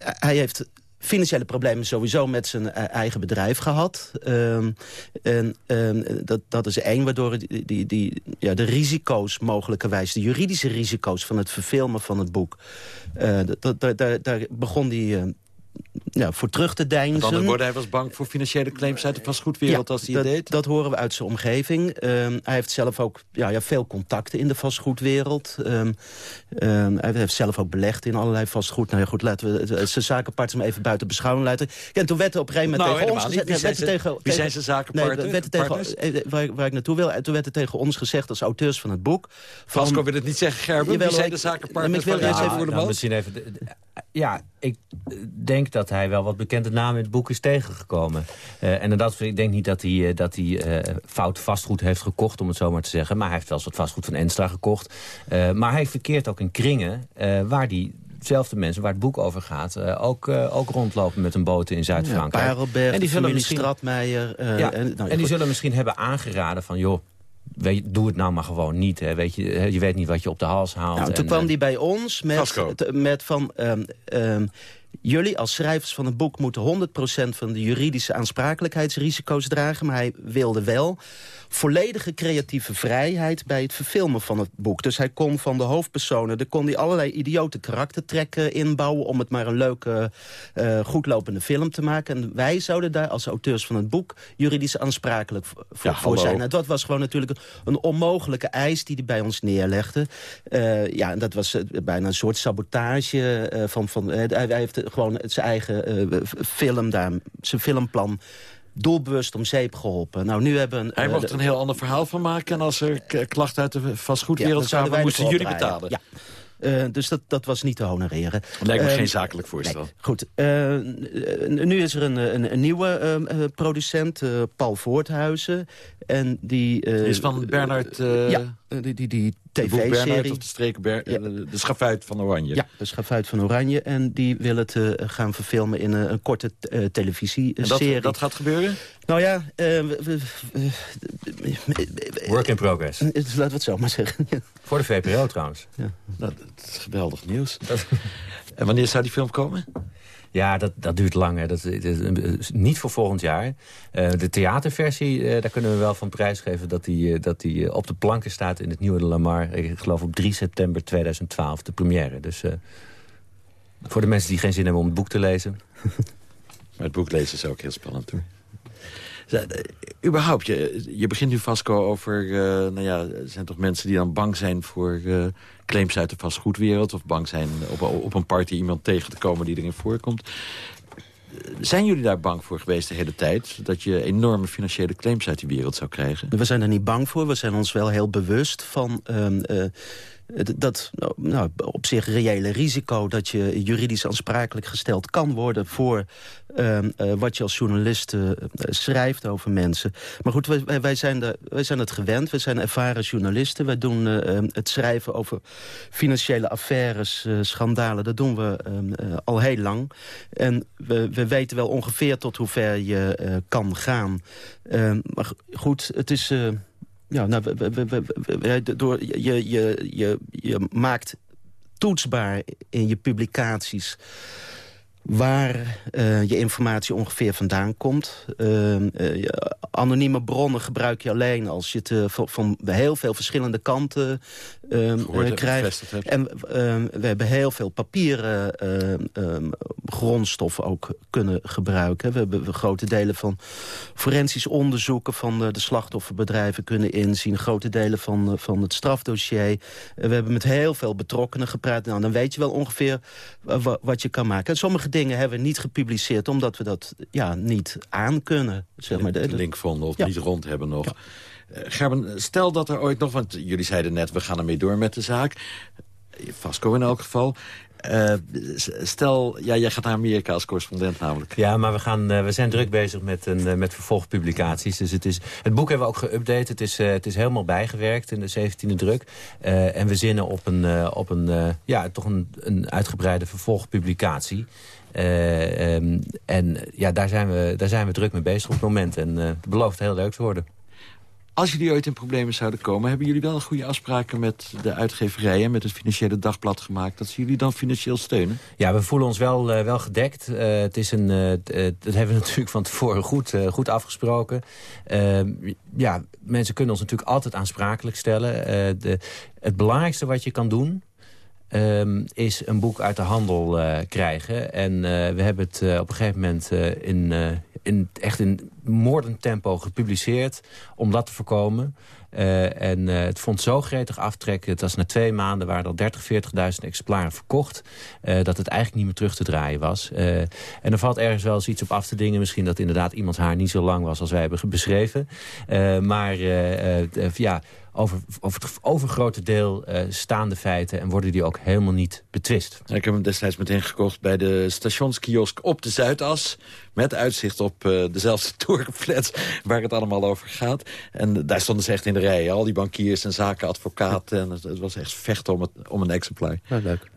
hij heeft financiële problemen sowieso met zijn eh, eigen bedrijf gehad. Um, en um, dat, dat is één, waardoor die, die, die, ja, de risico's mogelijkerwijs... de juridische risico's van het verfilmen van het boek... Uh, daar, daar begon die... Ja, voor terug te deinzen. Met andere woorden, hij was bang voor financiële claims uit de vastgoedwereld als hij dat, het deed? dat horen we uit zijn omgeving. Um, hij heeft zelf ook ja, ja, veel contacten in de vastgoedwereld. Um, um, hij heeft zelf ook belegd in allerlei vastgoed. Nou ja, goed, laten we zijn zakenpartners maar even buiten beschouwing laten. Ja, en toen werd er op een gegeven moment nou, tegen ons gezegd... Wie, zijn, ze, tegen, wie zijn zijn zakenpartners? Nee, tegen, eh, waar, waar, ik naartoe wil, toen werd er tegen ons gezegd als auteurs van het boek... Van, Vasco wil het niet zeggen, Gerben. Wie zijn de zakenpartners van ja, nou, misschien even... Ja, ik denk dat hij wel wat bekende namen in het boek is tegengekomen. Uh, en dat, ik denk niet dat hij, uh, dat hij uh, fout vastgoed heeft gekocht, om het zo maar te zeggen. Maar hij heeft wel eens wat vastgoed van Enstra gekocht. maar hij verkeert ook in kringen waar die dezelfde mensen waar het boek over gaat... Uh, ook, uh, ook rondlopen met een boot in Zuid-Frankrijk. Ja, en die zullen misschien, Stratmeijer... Uh, ja, en, nou, en die zullen misschien hebben aangeraden van... joh, weet, doe het nou maar gewoon niet. Hè. Weet je, je weet niet wat je op de hals haalt. Nou, toen en, kwam die bij ons met, met van... Um, um, Jullie als schrijvers van het boek moeten 100% van de juridische aansprakelijkheidsrisico's dragen. Maar hij wilde wel volledige creatieve vrijheid bij het verfilmen van het boek. Dus hij kon van de hoofdpersonen, er kon hij allerlei idiote karaktertrekken inbouwen... om het maar een leuke, uh, goedlopende film te maken. En wij zouden daar als auteurs van het boek juridisch aansprakelijk voor, ja, voor zijn. En dat was gewoon natuurlijk een onmogelijke eis die hij bij ons neerlegde. Uh, ja, en dat was uh, bijna een soort sabotage van... van hij heeft gewoon zijn eigen film daar, zijn filmplan doelbewust om zeep geholpen. Nou, nu hebben... Hij mocht er een heel ander verhaal van maken... en als er klachten uit de vastgoedwereld ja, kwamen, moesten jullie betalen. Ja. Uh, dus dat, dat was niet te honoreren. Lijkt me uh, geen zakelijk voorstel. Nee. Goed, uh, nu is er een, een, een nieuwe producent, Paul Voorthuizen. En die, is van Bernard... ja, die, die, die tv-serie. of de Ber ja. de, de schafuit van Oranje. Ja, de schafuit van Oranje. En die wil het uh, gaan verfilmen in een, een korte uh, televisieserie. Dat, dat gaat gebeuren? Nou ja... Uh, Work in progress. Laten we het zo maar zeggen. <laughs> Voor de VPRO trouwens. Ja. Nou, dat is geweldig nieuws. en wanneer zou die film komen? Ja, dat, dat duurt lang. Hè. Dat, dat, niet voor volgend jaar. Uh, de theaterversie, uh, daar kunnen we wel van prijsgeven... dat die, dat die op de planken staat in het Nieuwe de Lamar. Ik geloof op 3 september 2012, de première. Dus voor de mensen die geen zin hebben om het boek te lezen. <laughs> het boek lezen is ook heel spannend, hoor. Überhaupt, je, je begint nu, Vasco, over... Uh, nou ja, er zijn toch mensen die dan bang zijn voor uh, claims uit de vastgoedwereld... of bang zijn op, op een party iemand tegen te komen die erin voorkomt. Zijn jullie daar bang voor geweest de hele tijd? Dat je enorme financiële claims uit die wereld zou krijgen? We zijn er niet bang voor. We zijn ons wel heel bewust van... Uh, dat nou, op zich reële risico dat je juridisch aansprakelijk gesteld kan worden... voor uh, uh, wat je als journalist uh, schrijft over mensen. Maar goed, wij, wij, zijn wij zijn het gewend. We zijn ervaren journalisten. Wij doen het schrijven over financiële affaires, schandalen. Dat doen we ehm, al heel lang. En we, we weten wel ongeveer tot hoe ver je kan gaan. Ehm, maar goed, het is... Ja, nou, we, door, je, je, je, je maakt toetsbaar in je publicaties waar uh, je informatie ongeveer vandaan komt. Uh, uh, anonieme bronnen gebruik je alleen als je het van heel veel verschillende kanten ehm, krijgt. En ehm, we hebben heel veel papieren ehm, grondstoffen ook kunnen gebruiken. We hebben grote delen van forensisch onderzoeken van de, de slachtofferbedrijven kunnen inzien. Grote delen van, van het strafdossier. we hebben met heel veel betrokkenen gepraat. Nou, dan weet je wel ongeveer wat je kan maken. En sommige dingen hebben we niet gepubliceerd... omdat we dat ja, niet aankunnen. Zeg maar. De link vonden of ja. niet rond hebben nog. Ja. Uh, Gerben, stel dat er ooit nog... want jullie zeiden net, we gaan ermee door met de zaak. Vasco in elk geval. Uh, stel, ja, jij gaat naar Amerika als correspondent namelijk. Ja, maar we, gaan, uh, we zijn druk bezig met, een, met vervolgpublicaties. Dus het, is, het boek hebben we ook geüpdate. Het is, het is helemaal bijgewerkt in de 17e druk. en we zinnen op een, op een, ja, toch een, een uitgebreide vervolgpublicatie. Um, en ja, daar zijn, we, daar zijn we druk mee bezig op het moment. En het belooft heel leuk te worden. Als jullie ooit in problemen zouden komen... hebben jullie wel goede afspraken met de uitgeverijen... met het Financiële Dagblad gemaakt... dat ze jullie dan financieel steunen? Ja, we voelen ons wel, uh, wel gedekt. Uh, het is een, uh, dat hebben we <laughs> natuurlijk van tevoren goed, goed afgesproken. Ehm, ja, mensen kunnen ons natuurlijk altijd aansprakelijk stellen. De, het belangrijkste wat je kan doen... Um, is een boek uit de handel uh, krijgen. En uh, we hebben het uh, op een gegeven moment in, in, echt in moordend tempo gepubliceerd... om dat te voorkomen. En het vond zo gretig aftrekken. Het was na twee maanden waren er al 30, 40.000 exemplaren verkocht. dat het eigenlijk niet meer terug te draaien was. en er valt ergens wel eens iets op af te dingen. Misschien dat inderdaad iemands haar niet zo lang was als wij hebben beschreven. maar ja over, over het overgrote deel uh, staande feiten... en worden die ook helemaal niet betwist. ik heb hem destijds meteen gekocht bij de stationskiosk op de Zuidas... met uitzicht op uh, dezelfde <laughs> tourflats waar het allemaal over gaat. En daar stonden ze echt in de rij, al die bankiers en zakenadvocaten. En het, was echt vechten om, het, om een exemplaar. Ja, leuk.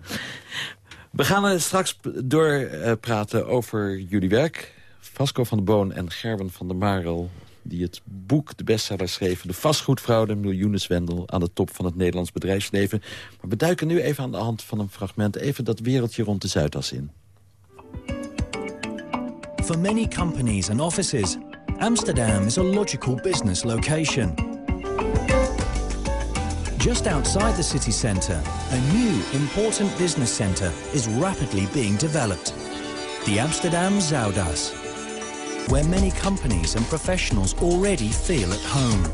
We gaan er straks doorpraten uh, over jullie werk. Vasco van de Boon en Gerben van der Marel die het boek, de bestseller schreven... De vastgoedvrouw, de miljoenenzwendel aan de top van het Nederlands bedrijfsleven. Maar we duiken nu even aan de hand van een fragment... even dat wereldje rond de Zuidas in. For many companies and offices, Amsterdam is a logical business location. Just outside the city centre, a new important business centre is rapidly being developed. The Amsterdam Zuidas where many companies and professionals already feel at home.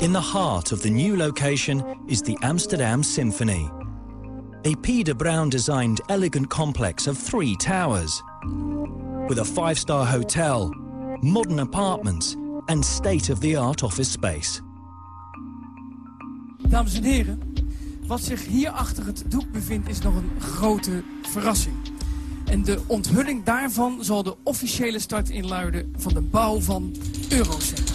In the heart of the new location is the Amsterdam Symphony. A P. de Brown-designed elegant complex of three towers. With a five-star hotel, modern apartments and state-of-the-art office space. Dames en heren, wat zich hier achter het doek bevindt is nog een grote verrassing. En de onthulling daarvan zal de officiële start inluiden van de bouw van Eurocenter.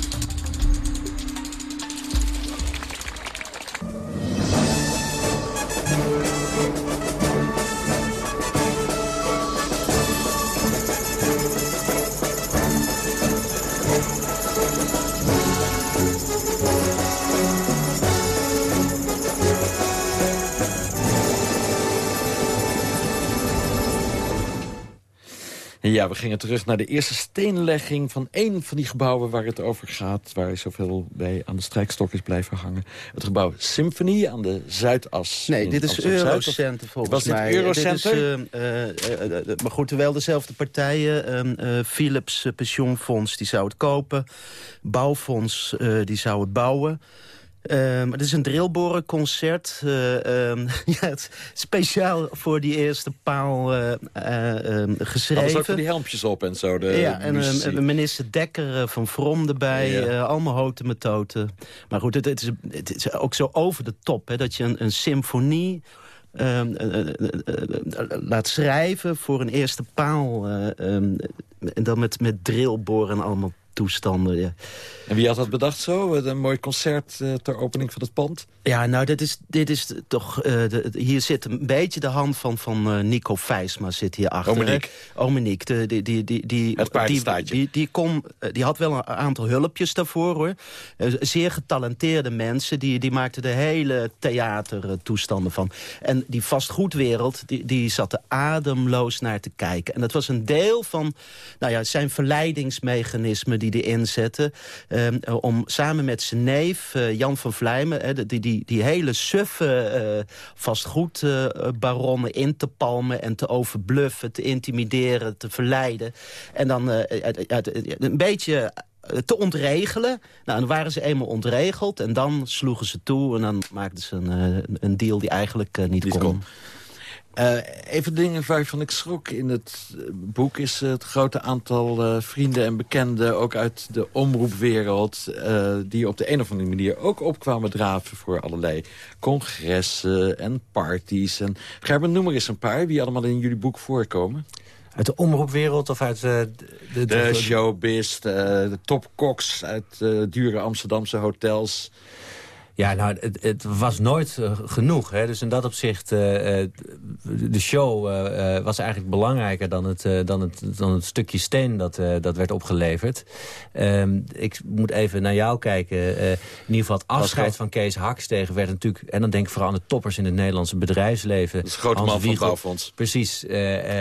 Ja, we gingen terug naar de eerste steenlegging van één van die gebouwen waar het over gaat. Waar zoveel bij aan de strijkstok is blijven hangen. Het gebouw Symphony aan de Zuidas. Nee, dit is Eurocenter volgens Was mij. Was dit Eurocenter? Dit is, uh, uh, uh, maar goed, wel dezelfde partijen. Ehm, Philips Pensioenfonds die zou het kopen. Bouwfonds die zou het bouwen. Um, het is een drillborenconcert. Uh, um, <laughs> ja, speciaal voor die eerste paal uh, uh, um, geschreven. Alles ook die helmpjes op en zo. De, ja, en minister Dekker van Vrom erbij. Ja. allemaal houten metoten. Maar goed, het, het, is, het, is, ook zo over de top. Hè, dat je een, een symfonie... laat schrijven voor een eerste paal. en dan met, met drillboren en allemaal toestanden. Ja. En wie had dat bedacht zo? Een mooi concert uh, ter opening van het pand? Ja, nou, dit is, dit is toch... Uh, de, hier zit een beetje de hand van, van uh, Nico Vijsma zit hier achter. Omeniek. Omeniek. De, die, die, die, die, het die, die, die, kon, die had wel een aantal hulpjes daarvoor, hoor. zeer getalenteerde mensen. Die, die maakten de hele theatertoestanden van. En die vastgoedwereld, die, die zat er ademloos naar te kijken. En dat was een deel van nou ja, zijn verleidingsmechanismen die hij inzette... Um, om samen met zijn neef, uh, Jan van Vlijmen... Uh, die, die, die hele suffe vastgoedbaronnen in te palmen... en te overbluffen, te intimideren, te verleiden. En dan een beetje te ontregelen. Nou, dan waren ze eenmaal ontregeld en dan sloegen ze toe... en dan maakten ze een, een deal die eigenlijk niet, niet kon. kon. Uh, even dingen waarvan ik schrok in het boek... is het grote aantal uh, vrienden en bekenden, ook uit de omroepwereld... Uh, die op de een of andere manier ook opkwamen draven... voor allerlei congressen en parties. En, Gerben, noem maar eens een paar wie allemaal in jullie boek voorkomen. Uit de omroepwereld of uit de... De, de showbiz, de, de topkoks uit dure Amsterdamse hotels... Ja, nou, het, het was nooit uh, genoeg. Hè? Dus in dat opzicht, uh, de show uh, was eigenlijk belangrijker dan het, dan het, dan het stukje steen dat, dat werd opgeleverd. Um, ik moet even naar jou kijken. in ieder geval het afscheid van Kees Hakstegen werd natuurlijk... en dan denk ik vooral aan de toppers in het Nederlandse bedrijfsleven. Dat is grote man van het bouwfonds. Precies.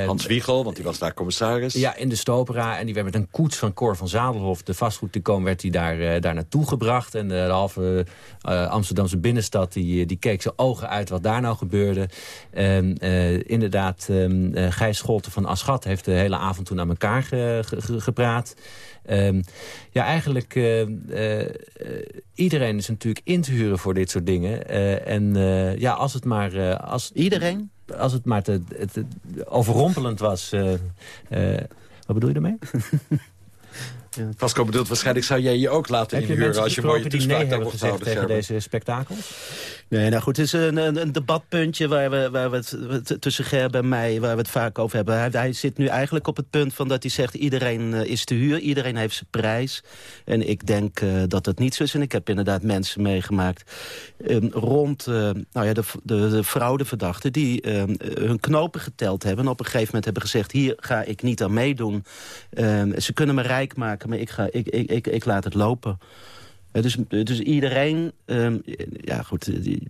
Hans Wiegel, want die was daar commissaris. Ja, in de Stopera. En die werd met een koets van Cor van Zadelhof, de vastgoedtekoom, werd hij daar, daar naartoe gebracht. En de halve Amsterdamse binnenstad... Die, die keek zijn ogen uit wat daar nou gebeurde. Um, inderdaad, um, uh, Gijs Scholten van Aschat heeft de hele avond toen aan elkaar ge, ge, gepraat. Um, ja, eigenlijk iedereen is natuurlijk in te huren voor dit soort dingen. en ja, als het maar... als, iedereen? Als het maar te overrompelend was... wat bedoel je daarmee? <laughs> Ja. Vasco bedoelt, waarschijnlijk zou jij je ook laten inhuren... als je mooie toespraak nee mocht houden. tegen deze spektakels? Nee, nou goed, het is een, een, een debatpuntje waar we, waar we het, tussen Gerb en mij... waar we het vaak over hebben. Hij, zit nu eigenlijk op het punt van dat hij zegt... iedereen uh, is te huur, iedereen heeft zijn prijs. En ik denk uh, dat dat niet zo is. En ik heb inderdaad mensen meegemaakt um, rond uh, nou ja, de, de, de fraudeverdachten... die um, hun knopen geteld hebben en op een gegeven moment hebben gezegd... hier ga ik niet aan meedoen. Um, ze kunnen me rijk maken, maar ik, ga, ik, ik, ik laat het lopen. Dus, dus iedereen, um, ja goed, die,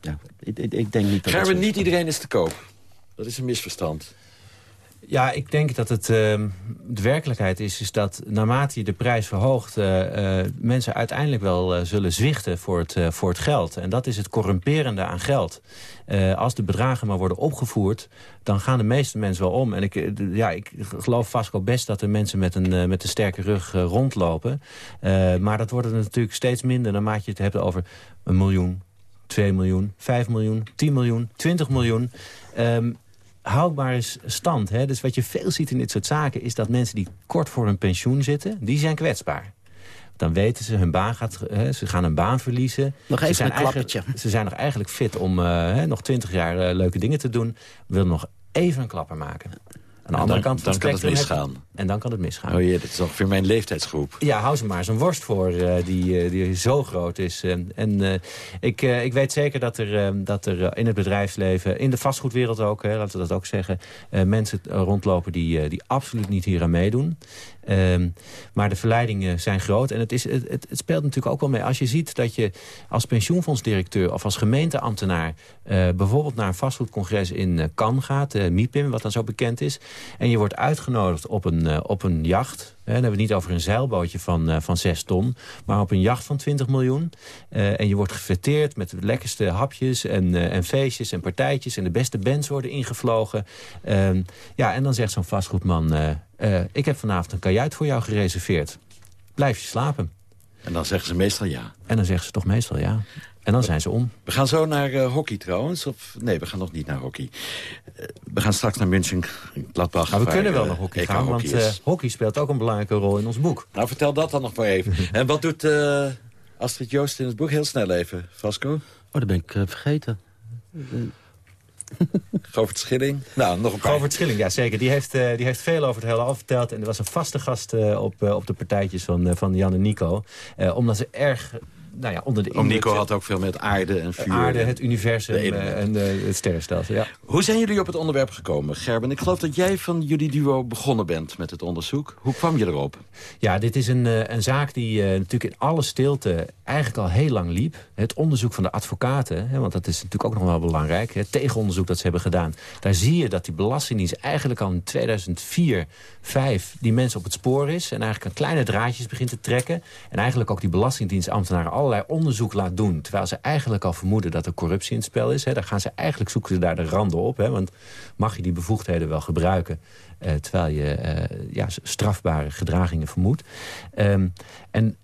ja, ik, ik, denk niet dat... Gerben, niet iedereen is te koop. Dat is een misverstand. Ja, ik denk dat het uh, de werkelijkheid is, is dat naarmate je de prijs verhoogt... Uh, uh, mensen uiteindelijk wel uh, zullen zwichten voor het, voor het geld. En dat is het corrumperende aan geld. als de bedragen maar worden opgevoerd, dan gaan de meeste mensen wel om. En ik, ja, ik geloof vast ook best dat er mensen met een, met een sterke rug rondlopen. maar dat wordt er natuurlijk steeds minder naarmate je het hebt over een miljoen, 2 miljoen, 5 miljoen, 10 miljoen, 20 miljoen. Um, houdbaar is stand. Hè? Dus wat je veel ziet in dit soort zaken... is dat mensen die kort voor hun pensioen zitten, die zijn kwetsbaar. Dan weten ze, hun baan gaat, hè, ze gaan een baan verliezen. Nog even ze zijn een klappertje. Ze zijn nog eigenlijk fit om uh, hè, nog twintig jaar uh, leuke dingen te doen. Willen nog even een klapper maken. Aan de andere dan, kant dan kan het misgaan. En dan kan het misgaan. Oh jee, dat is ongeveer mijn leeftijdsgroep. Ja, hou ze maar eens een worst voor uh, die, uh, die zo groot is. Uh, en ik, ik weet zeker dat er, dat er in het bedrijfsleven, in de vastgoedwereld ook, hè, laten we dat ook zeggen, mensen rondlopen die, die absoluut niet hier aan meedoen. Um, maar de verleidingen zijn groot. En het, is, het, het, speelt natuurlijk ook wel mee. Als je ziet dat je als pensioenfondsdirecteur of als gemeenteambtenaar... Bijvoorbeeld naar een vastgoedcongres in Cannes gaat, MIPIM, wat dan zo bekend is... en je wordt uitgenodigd op een, op een jacht... dan hebben we het niet over een zeilbootje van, van 6 ton... maar op een jacht van 20 miljoen. en je wordt gefeteerd met de lekkerste hapjes en, en feestjes en partijtjes... en de beste bands worden ingevlogen. Ehm, ja, en dan zegt zo'n vastgoedman... Ik heb vanavond een kajuit voor jou gereserveerd. Blijf je slapen. En dan zeggen ze meestal ja. En dan zeggen ze toch meestal ja. En dan zijn ze om. We gaan zo naar uh, hockey trouwens. Of, nee, we gaan nog niet naar hockey. Uh, we gaan straks naar München, Gladbach. Nou, we kunnen wel naar hockey gaan, hockey want uh, hockey speelt ook een belangrijke rol in ons boek. Nou, vertel dat dan nog maar even. <laughs> en wat doet Astrid Joost in het boek? Heel snel even, Vasco. Oh, dat ben ik vergeten. <laughs> Govert Schilling. Nou, nog een paar. Govert Schilling, ja zeker. Die heeft, uh, die heeft veel over het hele al verteld. En er was een vaste gast uh, op, uh, op de partijtjes van, van Jan en Nico. omdat ze erg nou ja, onder de Nico had ook veel met aarde en vuur. Aarde, het universum uh, en uh, het sterrenstelsel, ja. Hoe zijn jullie op het onderwerp gekomen, Gerben? Ik geloof dat jij van jullie duo begonnen bent met het onderzoek. Hoe kwam je erop? Ja, dit is een, uh, een zaak die natuurlijk in alle stilte eigenlijk al heel lang liep. Het onderzoek van de advocaten, hè, want dat is natuurlijk ook nog wel belangrijk. Het tegenonderzoek dat ze hebben gedaan. Daar zie je dat die Belastingdienst eigenlijk al in 2004, 5 die mensen op het spoor is. En eigenlijk aan kleine draadjes begint te trekken. En eigenlijk ook die Belastingdienstambtenaren allerlei onderzoek laat doen... terwijl ze eigenlijk al vermoeden dat er corruptie in het spel is. Hè. Dan gaan ze eigenlijk zoeken ze daar de randen op. Hè, want mag je die bevoegdheden wel gebruiken... Uh, terwijl je uh, ja, strafbare gedragingen vermoedt. Um, en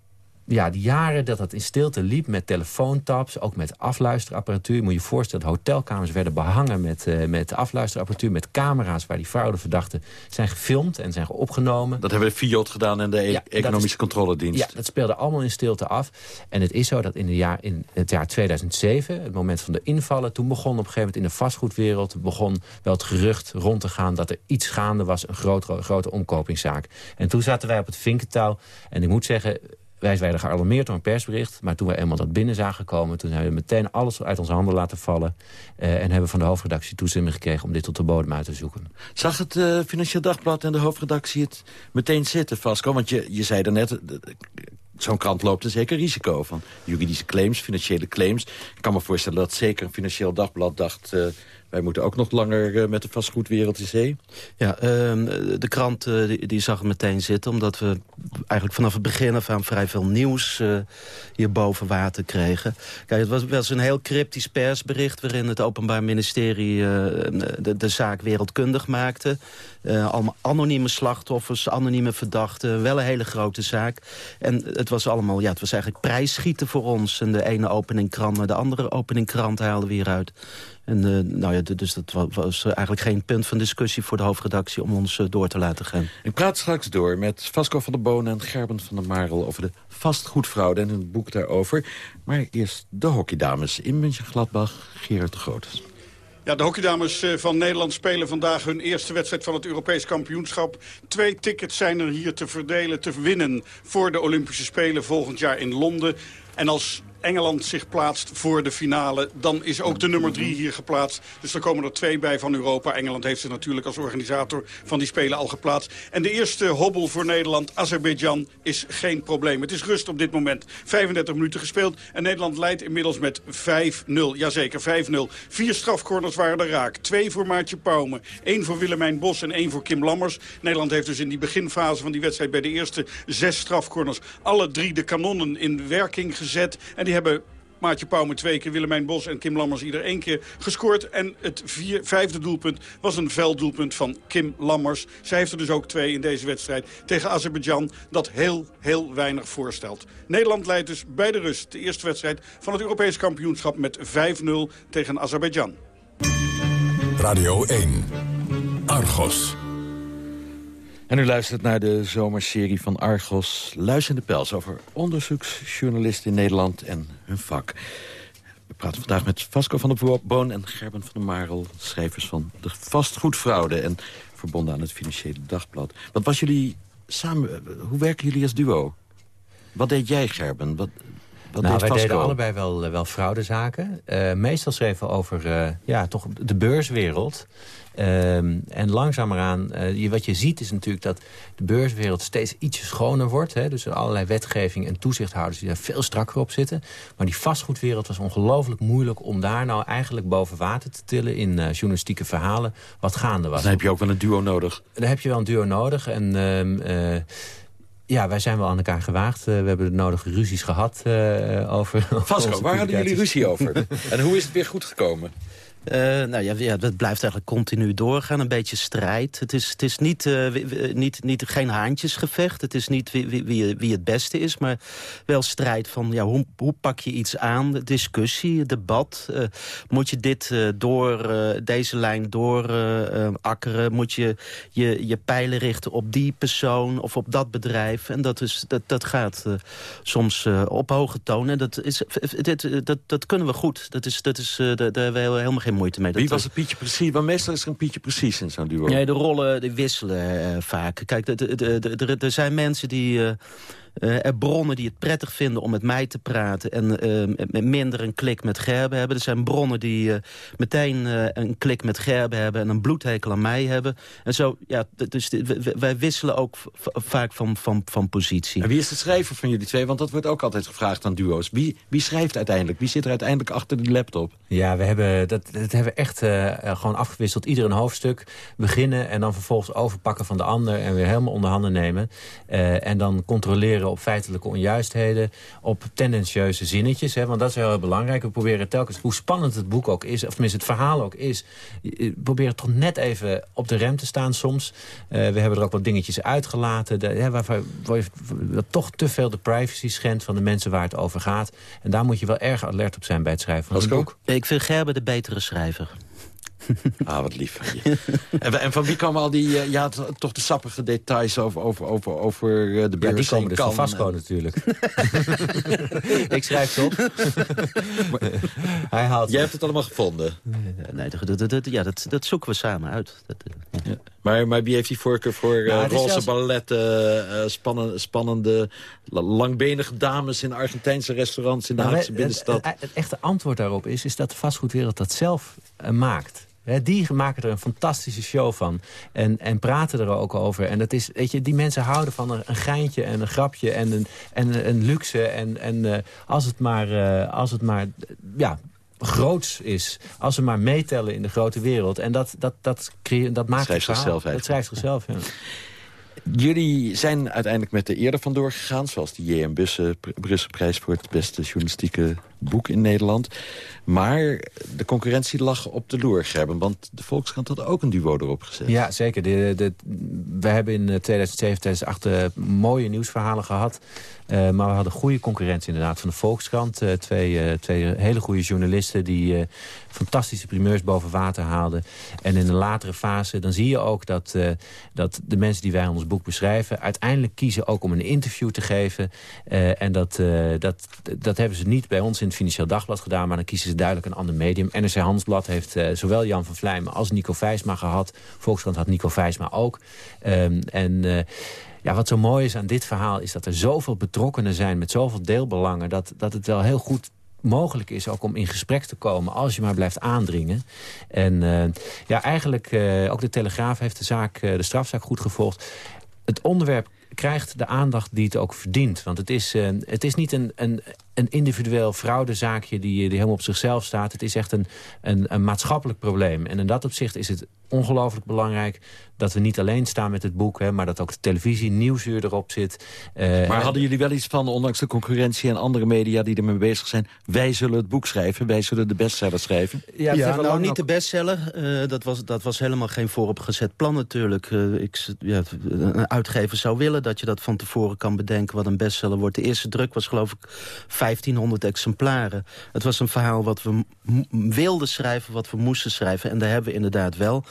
ja, die jaren dat het in stilte liep met telefoontaps, ook met afluisterapparatuur. Je moet je voorstellen, hotelkamers werden behangen met, uh, met afluisterapparatuur, met camera's waar die fraudeverdachten zijn gefilmd en zijn opgenomen. Dat hebben de FIOD gedaan en de e- Economische Controledienst. Ja, dat speelde allemaal in stilte af. En het is zo dat in, de jaar, in het jaar 2007, het moment van de invallen, toen begon op een gegeven moment in de vastgoedwereld, begon wel het gerucht rond te gaan dat er iets gaande was, een grote, grote omkopingszaak. En toen zaten wij op het vinkentouw en ik moet zeggen, wij werden gealarmeerd door een persbericht. Maar toen we eenmaal dat binnen zagen komen... toen hebben we meteen alles uit onze handen laten vallen. Uh, en hebben van de hoofdredactie toestemming gekregen... om dit tot de bodem uit te zoeken. Zag het uh, Financieel Dagblad en de hoofdredactie het meteen zitten, Vasco? Want je, je zei daarnet... Uh, Zo'n krant loopt een zeker risico van juridische claims, financiële claims. Ik kan me voorstellen dat zeker een Financieel Dagblad dacht... Wij moeten ook nog langer eh, met de vastgoedwereld in zee. Ja, ehm, de krant uh, die, zag het meteen zitten... omdat we eigenlijk vanaf het begin af aan vrij veel nieuws uh, hier boven water kregen. Kijk, het was, was een heel cryptisch persbericht... waarin het Openbaar Ministerie de, de, zaak wereldkundig maakte. allemaal anonieme slachtoffers, anonieme verdachten. Wel een hele grote zaak. En het was allemaal, ja, het was eigenlijk prijsschieten voor ons. En de ene openingkrant naar de andere openingkrant haalden we hieruit. En uh, nou ja, dus dat was eigenlijk geen punt van discussie voor de hoofdredactie om ons uh, door te laten gaan. Ik praat straks door met Vasco van der Bonen en Gerben van der Marel over de vastgoedfraude en een boek daarover. Maar eerst de hockeydames in München-Gladbach, Gerard de Groot. Ja, de hockeydames eh, van Nederland spelen vandaag hun eerste wedstrijd van het Europees kampioenschap. Twee tickets zijn er hier te verdelen, te winnen voor de Olympische Spelen volgend jaar in Londen. En als Engeland zich plaatst voor de finale. Dan is ook de nummer drie hier geplaatst. Dus er komen er twee bij van Europa. Engeland heeft zich natuurlijk als organisator van die Spelen al geplaatst. En de eerste hobbel voor Nederland, Azerbeidzjan, is geen probleem. Het is rust op dit moment. 35 minuten gespeeld. En Nederland leidt inmiddels met 5-0. Jazeker, 5-0. Vier strafcorners waren er raak. Twee voor Maartje Pauwme. één voor Willemijn Bos en één voor Kim Lammers. Nederland heeft dus in die beginfase van die wedstrijd... bij de eerste zes strafcorners alle drie de kanonnen in werking gezet. En die hebben Maatje Pauw twee keer, Willemijn Bos en Kim Lammers ieder één keer gescoord. En het vier, vijfde doelpunt was een velddoelpunt van Kim Lammers. Zij heeft er dus ook twee in deze wedstrijd tegen Azerbeidzjan. Dat heel, heel weinig voorstelt. Nederland leidt dus bij de rust de eerste wedstrijd van het Europees kampioenschap met 5-0 tegen Azerbeidzjan. Radio 1. Argos. En u luistert naar de zomerserie van Argos. Luisterende Pels over onderzoeksjournalisten in Nederland en hun vak. We praten vandaag met Vasco van der Boon en Gerben van der Marel... schrijvers van de vastgoedfraude en verbonden aan het Financiële Dagblad. Wat was jullie samen... Hoe werken jullie als duo? Wat deed jij, Gerben? Wat, wat nou, deed wij deden allebei wel, eh, wel fraudezaken. Uh, meestal schreven we over uh, ja, toch de beurswereld. Um, en langzameraan, uh, wat je ziet is natuurlijk dat de beurswereld steeds ietsje schoner wordt. Hè? Dus er allerlei wetgeving en toezichthouders die daar veel strakker op zitten. Maar die vastgoedwereld was ongelooflijk moeilijk om daar nou eigenlijk boven water te tillen in uh, journalistieke verhalen wat gaande was. Dan heb je ook wel een duo nodig. Dan heb je wel een duo nodig en... Uh, ja, wij zijn wel aan elkaar gewaagd. We hebben de nodige ruzies gehad uh, over... Vasco, <laughs> waar hadden jullie ruzie over? <laughs> en hoe is het weer goed gekomen? Uh, nou ja, het blijft eigenlijk continu doorgaan. Een beetje strijd. Het is, het is niet, uh, niet, niet, geen haantjesgevecht. Het is niet wie, wie, wie, het beste is. Maar wel strijd van ja, hoe, hoe pak je iets aan? Discussie, debat. Uh, moet je dit door deze lijn door akkeren? Moet je, je je pijlen richten op die persoon of op dat bedrijf? En dat, is, dat, dat gaat soms op hoge toon. En dat, is, dit, dat, dat kunnen we goed. Dat is, dat is, daar hebben we helemaal geen moeite mee. Wie was het Pietje Precies? Want meestal is er een Pietje Precies in zo'n duo. Nee, de rollen die wisselen uh, vaak. Kijk, er zijn mensen die... Uh, er bronnen die het prettig vinden om met mij te praten... en uh, minder een klik met Gerbe hebben. Er zijn bronnen die uh, meteen een klik met Gerbe hebben... en een bloedhekel aan mij hebben. En zo, ja, dus wij wisselen ook vaak van, van, van positie. En wie is de schrijver van jullie twee? Want dat wordt ook altijd gevraagd aan duo's. Wie, wie schrijft uiteindelijk? Wie zit er uiteindelijk achter die laptop? Ja, we hebben, dat, dat hebben we echt gewoon afgewisseld. Ieder een hoofdstuk beginnen... en dan vervolgens overpakken van de ander... en weer helemaal onder handen nemen. en dan controleren reageren op feitelijke onjuistheden... op tendentieuze zinnetjes, hè, want dat is heel belangrijk. We proberen telkens, hoe spannend het boek ook is... of tenminste het verhaal ook is... we proberen toch net even op de rem te staan soms. we hebben er ook wat dingetjes uitgelaten... De, waarvan, dat toch te veel de privacy schendt van de mensen waar het over gaat. En daar moet je wel erg alert op zijn bij het schrijven van een boek. Ik vind Gerber de betere schrijver. <laughs> Ah, wat lief van je. en, en, van wie komen al die, uh, ja, toch de sappige details over, over, over, over uh, de beurs? Ja, die komen dus van Vasco natuurlijk. <laughs> ik schrijf toch? Hij haalt Jij hebt het allemaal gevonden? Nee, dat, dat, ja, dat, dat zoeken we samen uit. Dat, uh, ja. Maar, maar wie heeft die voorkeur voor nou, roze zelfs... balletten, spannende, spannende, langbenige dames in Argentijnse restaurants in de nou, Haagse binnenstad? Het, het, echte antwoord daarop is, is dat de vastgoedwereld dat zelf maakt die maken er een fantastische show van. En, en praten er ook over. En dat is, weet je, die mensen houden van een, een geintje en een grapje en een, en een luxe. En, en uh, als het maar, uh, als het maar ja, groots is. Als ze maar meetellen in de grote wereld. En dat, dat, dat, dat, dat maakt het zichzelf Dat schrijft zichzelf, ja. Jullie zijn uiteindelijk met de eerder vandoor gegaan... zoals de J.M. Brusselprijs voor het beste journalistieke boek in Nederland. Maar de concurrentie lag op de loer. Want de Volkskrant had ook een duo erop gezet. Ja, zeker. De, de, we hebben in 2007, 2008 uh, mooie nieuwsverhalen gehad. Uh, maar we hadden goede concurrentie inderdaad van de Volkskrant. Twee, twee hele goede journalisten die fantastische primeurs boven water haalden. En in een latere fase, dan zie je ook dat, dat de mensen die wij ons boek beschrijven... uiteindelijk kiezen ook om een interview te geven. en dat, dat, dat hebben ze niet bij ons in het Financieel Dagblad gedaan... maar dan kiezen ze duidelijk een ander medium. NRC Handelsblad heeft zowel Jan van Vlijmen als Nico Vijsma gehad. Volkskrant had Nico Vijsma ook. Um, en ja, wat zo mooi is aan dit verhaal is dat er zoveel betrokkenen zijn... met zoveel deelbelangen, dat, dat het wel heel goed mogelijk is ook om in gesprek te komen als je maar blijft aandringen. En ja, eigenlijk, uh, ook de Telegraaf heeft de, zaak, de strafzaak goed gevolgd. Het onderwerp krijgt de aandacht die het ook verdient. Want het is, het is niet een, een, een individueel fraudezaakje die, die helemaal op zichzelf staat. Het is echt een, een, een maatschappelijk probleem. En in dat opzicht is het ongelooflijk belangrijk dat we niet alleen staan met het boek... Hè, maar dat ook de televisie, nieuwsuur erop zit. Uh, maar hadden jullie wel iets van, ondanks de concurrentie en andere media die ermee bezig zijn... wij zullen het boek schrijven, wij zullen de bestseller schrijven? Ja, ja nou niet de bestseller. Uh, dat, was, dat was helemaal geen vooropgezet plan natuurlijk. Uh, ik, ja, een uitgever zou willen dat je dat van tevoren kan bedenken... wat een bestseller wordt. De eerste druk was geloof ik 1500 exemplaren. Het was een verhaal wat we wilden schrijven, wat we moesten schrijven. En daar hebben we inderdaad wel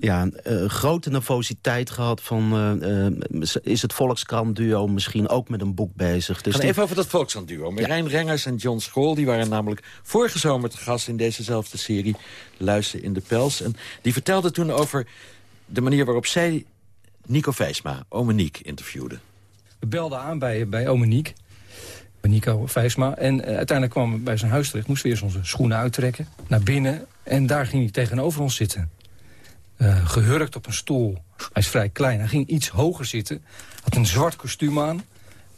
ja, uh, grote nervositeit gehad van... Uh, uh, is het Volkskrant-duo misschien ook met een boek bezig? Dus even over dat Volkskrant-duo. Marijn ja. Rengers en John School die waren namelijk vorige zomer te gast... in dezezelfde serie Luisteren in de Pels. En die vertelde toen over de manier waarop zij Nico Vijsma, Omeniek, interviewde. We belden aan bij, bij Omeniek. Nico Vijsma. En uiteindelijk kwam we bij zijn huis terecht. Moesten we eerst onze schoenen uittrekken. Naar binnen. En daar ging hij tegenover ons zitten. Uh, gehurkt op een stoel. Hij is vrij klein. Hij ging iets hoger zitten. Had een zwart kostuum aan.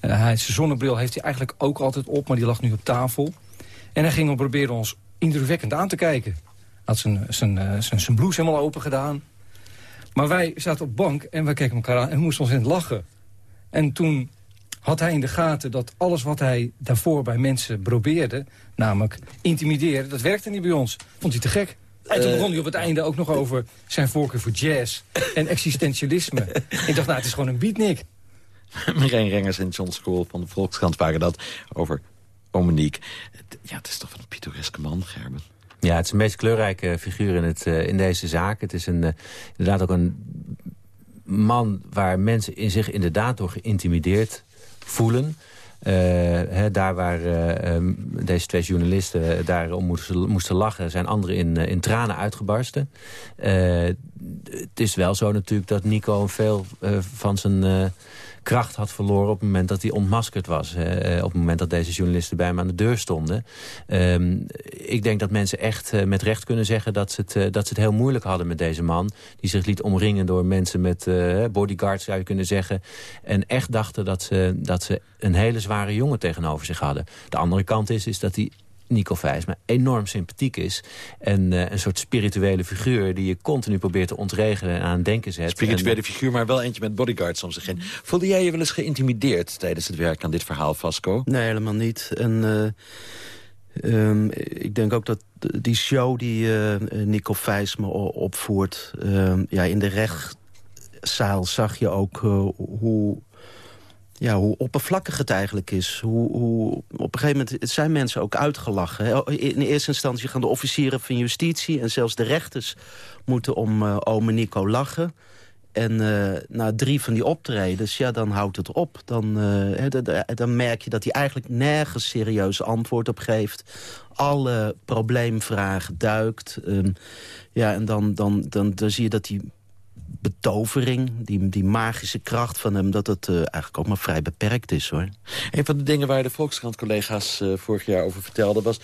Uh, hij, zijn zonnebril heeft hij eigenlijk ook altijd op, maar die lag nu op tafel. En hij ging proberen ons indrukwekkend aan te kijken. Had zijn, zijn, zijn, zijn blouse helemaal open gedaan. Maar wij zaten op bank en wij keken elkaar aan en moesten ons in het lachen. En toen had hij in de gaten dat alles wat hij daarvoor bij mensen probeerde... namelijk intimideren, dat werkte niet bij ons. Vond hij te gek. En toen begon hij op het einde ook nog over zijn voorkeur voor jazz en existentialisme. ik dacht, nou, het is gewoon een beatnik. <laughs> Marijn Rengers en John School van de Volkskrant waren dat over Omeniek. Ja, het is toch een pittoreske man, Gerben. Ja, het is een meest kleurrijke figuur in, het, uh, in deze zaak. Het is een, uh, inderdaad ook een man waar mensen in zich inderdaad door geïntimideerd voelen. Uh, daar waar uh, um, deze twee journalisten daarom moesten, moesten lachen... zijn anderen in, in tranen uitgebarsten. het is wel zo natuurlijk dat Nico veel van zijn kracht had verloren op het moment dat hij ontmaskerd was. Uh, op het moment dat deze journalisten bij hem aan de deur stonden. Uh, ik denk dat mensen echt uh, met recht kunnen zeggen dat ze, het, uh, dat ze het heel moeilijk hadden met deze man. Die zich liet omringen door mensen met bodyguards zou je kunnen zeggen. En echt dachten dat ze, dat ze een hele zware jongen tegenover zich hadden. De andere kant is, is dat hij Nico Vijsma enorm sympathiek is. En uh, een soort spirituele figuur die je continu probeert te ontregelen en aan het denken zet. Spirituele figuur, maar wel eentje met bodyguards om zich heen. Voelde jij je wel eens geïntimideerd tijdens het werk aan dit verhaal, Vasco? Nee, helemaal niet. En... Um, ik denk ook dat die show die uh, Nico Vijsma opvoert... Uh, ja, in de rechtszaal zag je ook uh, hoe ja, hoe oppervlakkig het eigenlijk is. Hoe, hoe, op een gegeven moment zijn mensen ook uitgelachen. Hè. In eerste instantie gaan de officieren van justitie... en zelfs de rechters moeten om uh, ome Nico lachen. En uh, na drie van die optredens, ja, dan houdt het op. Dan, uh, dan merk je dat hij eigenlijk nergens serieus antwoord op geeft. Alle probleemvragen duikt. Um, ja, en dan, dan, dan, dan zie je dat hij betovering, die, die magische kracht van hem... dat het uh, eigenlijk ook maar vrij beperkt is, hoor. Een van de dingen waar de Volkskrant-collega's uh, vorig jaar over vertelden... was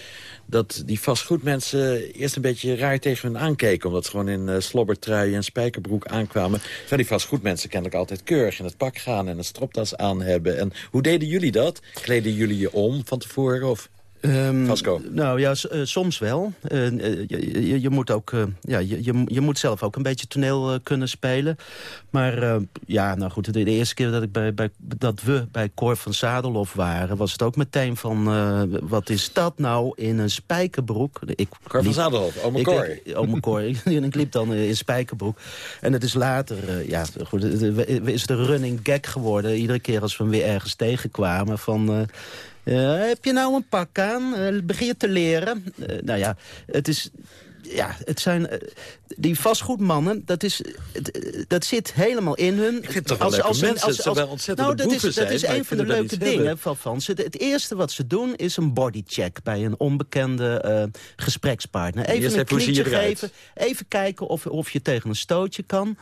dat die vastgoedmensen eerst een beetje raar tegen hun aankeken... omdat ze gewoon in uh, slobbertrui en spijkerbroek aankwamen. Terwijl die vastgoedmensen kennelijk altijd keurig in het pak gaan... en een stropdas aan hebben. En hoe deden jullie dat? Kleden jullie je om van tevoren? Of... Um, nou ja, uh, soms wel. Uh, je, je, moet ook, uh, ja, je, je moet zelf ook een beetje toneel kunnen spelen. Maar ja, nou goed, de, de, eerste keer dat, ik bij, bij, dat we bij Cor van Zadelhof waren... was het ook meteen van, wat is dat nou in een spijkerbroek? Ik Cor van Zadelhof, ome Cor. Ik, ome Cor, <laughs> <laughs> ik liep dan in spijkerbroek. En het is later, ja, goed, het, is het een running gag geworden. Iedere keer als we hem weer ergens tegenkwamen van... Uh, heb je nou een pak aan? Uh, begin je te leren? Uh, nou ja, het is... Ja, het zijn... die vastgoedmannen, dat, is, dat zit helemaal in hun. Ik vind het toch wel als, mensen. Als, als, als, ontzettende nou, dat is, dat is een van de leuke dingen van, van ze. Het eerste wat ze doen is een bodycheck bij een onbekende gesprekspartner. Even een knietje geven, even kijken of, of je tegen een stootje kan.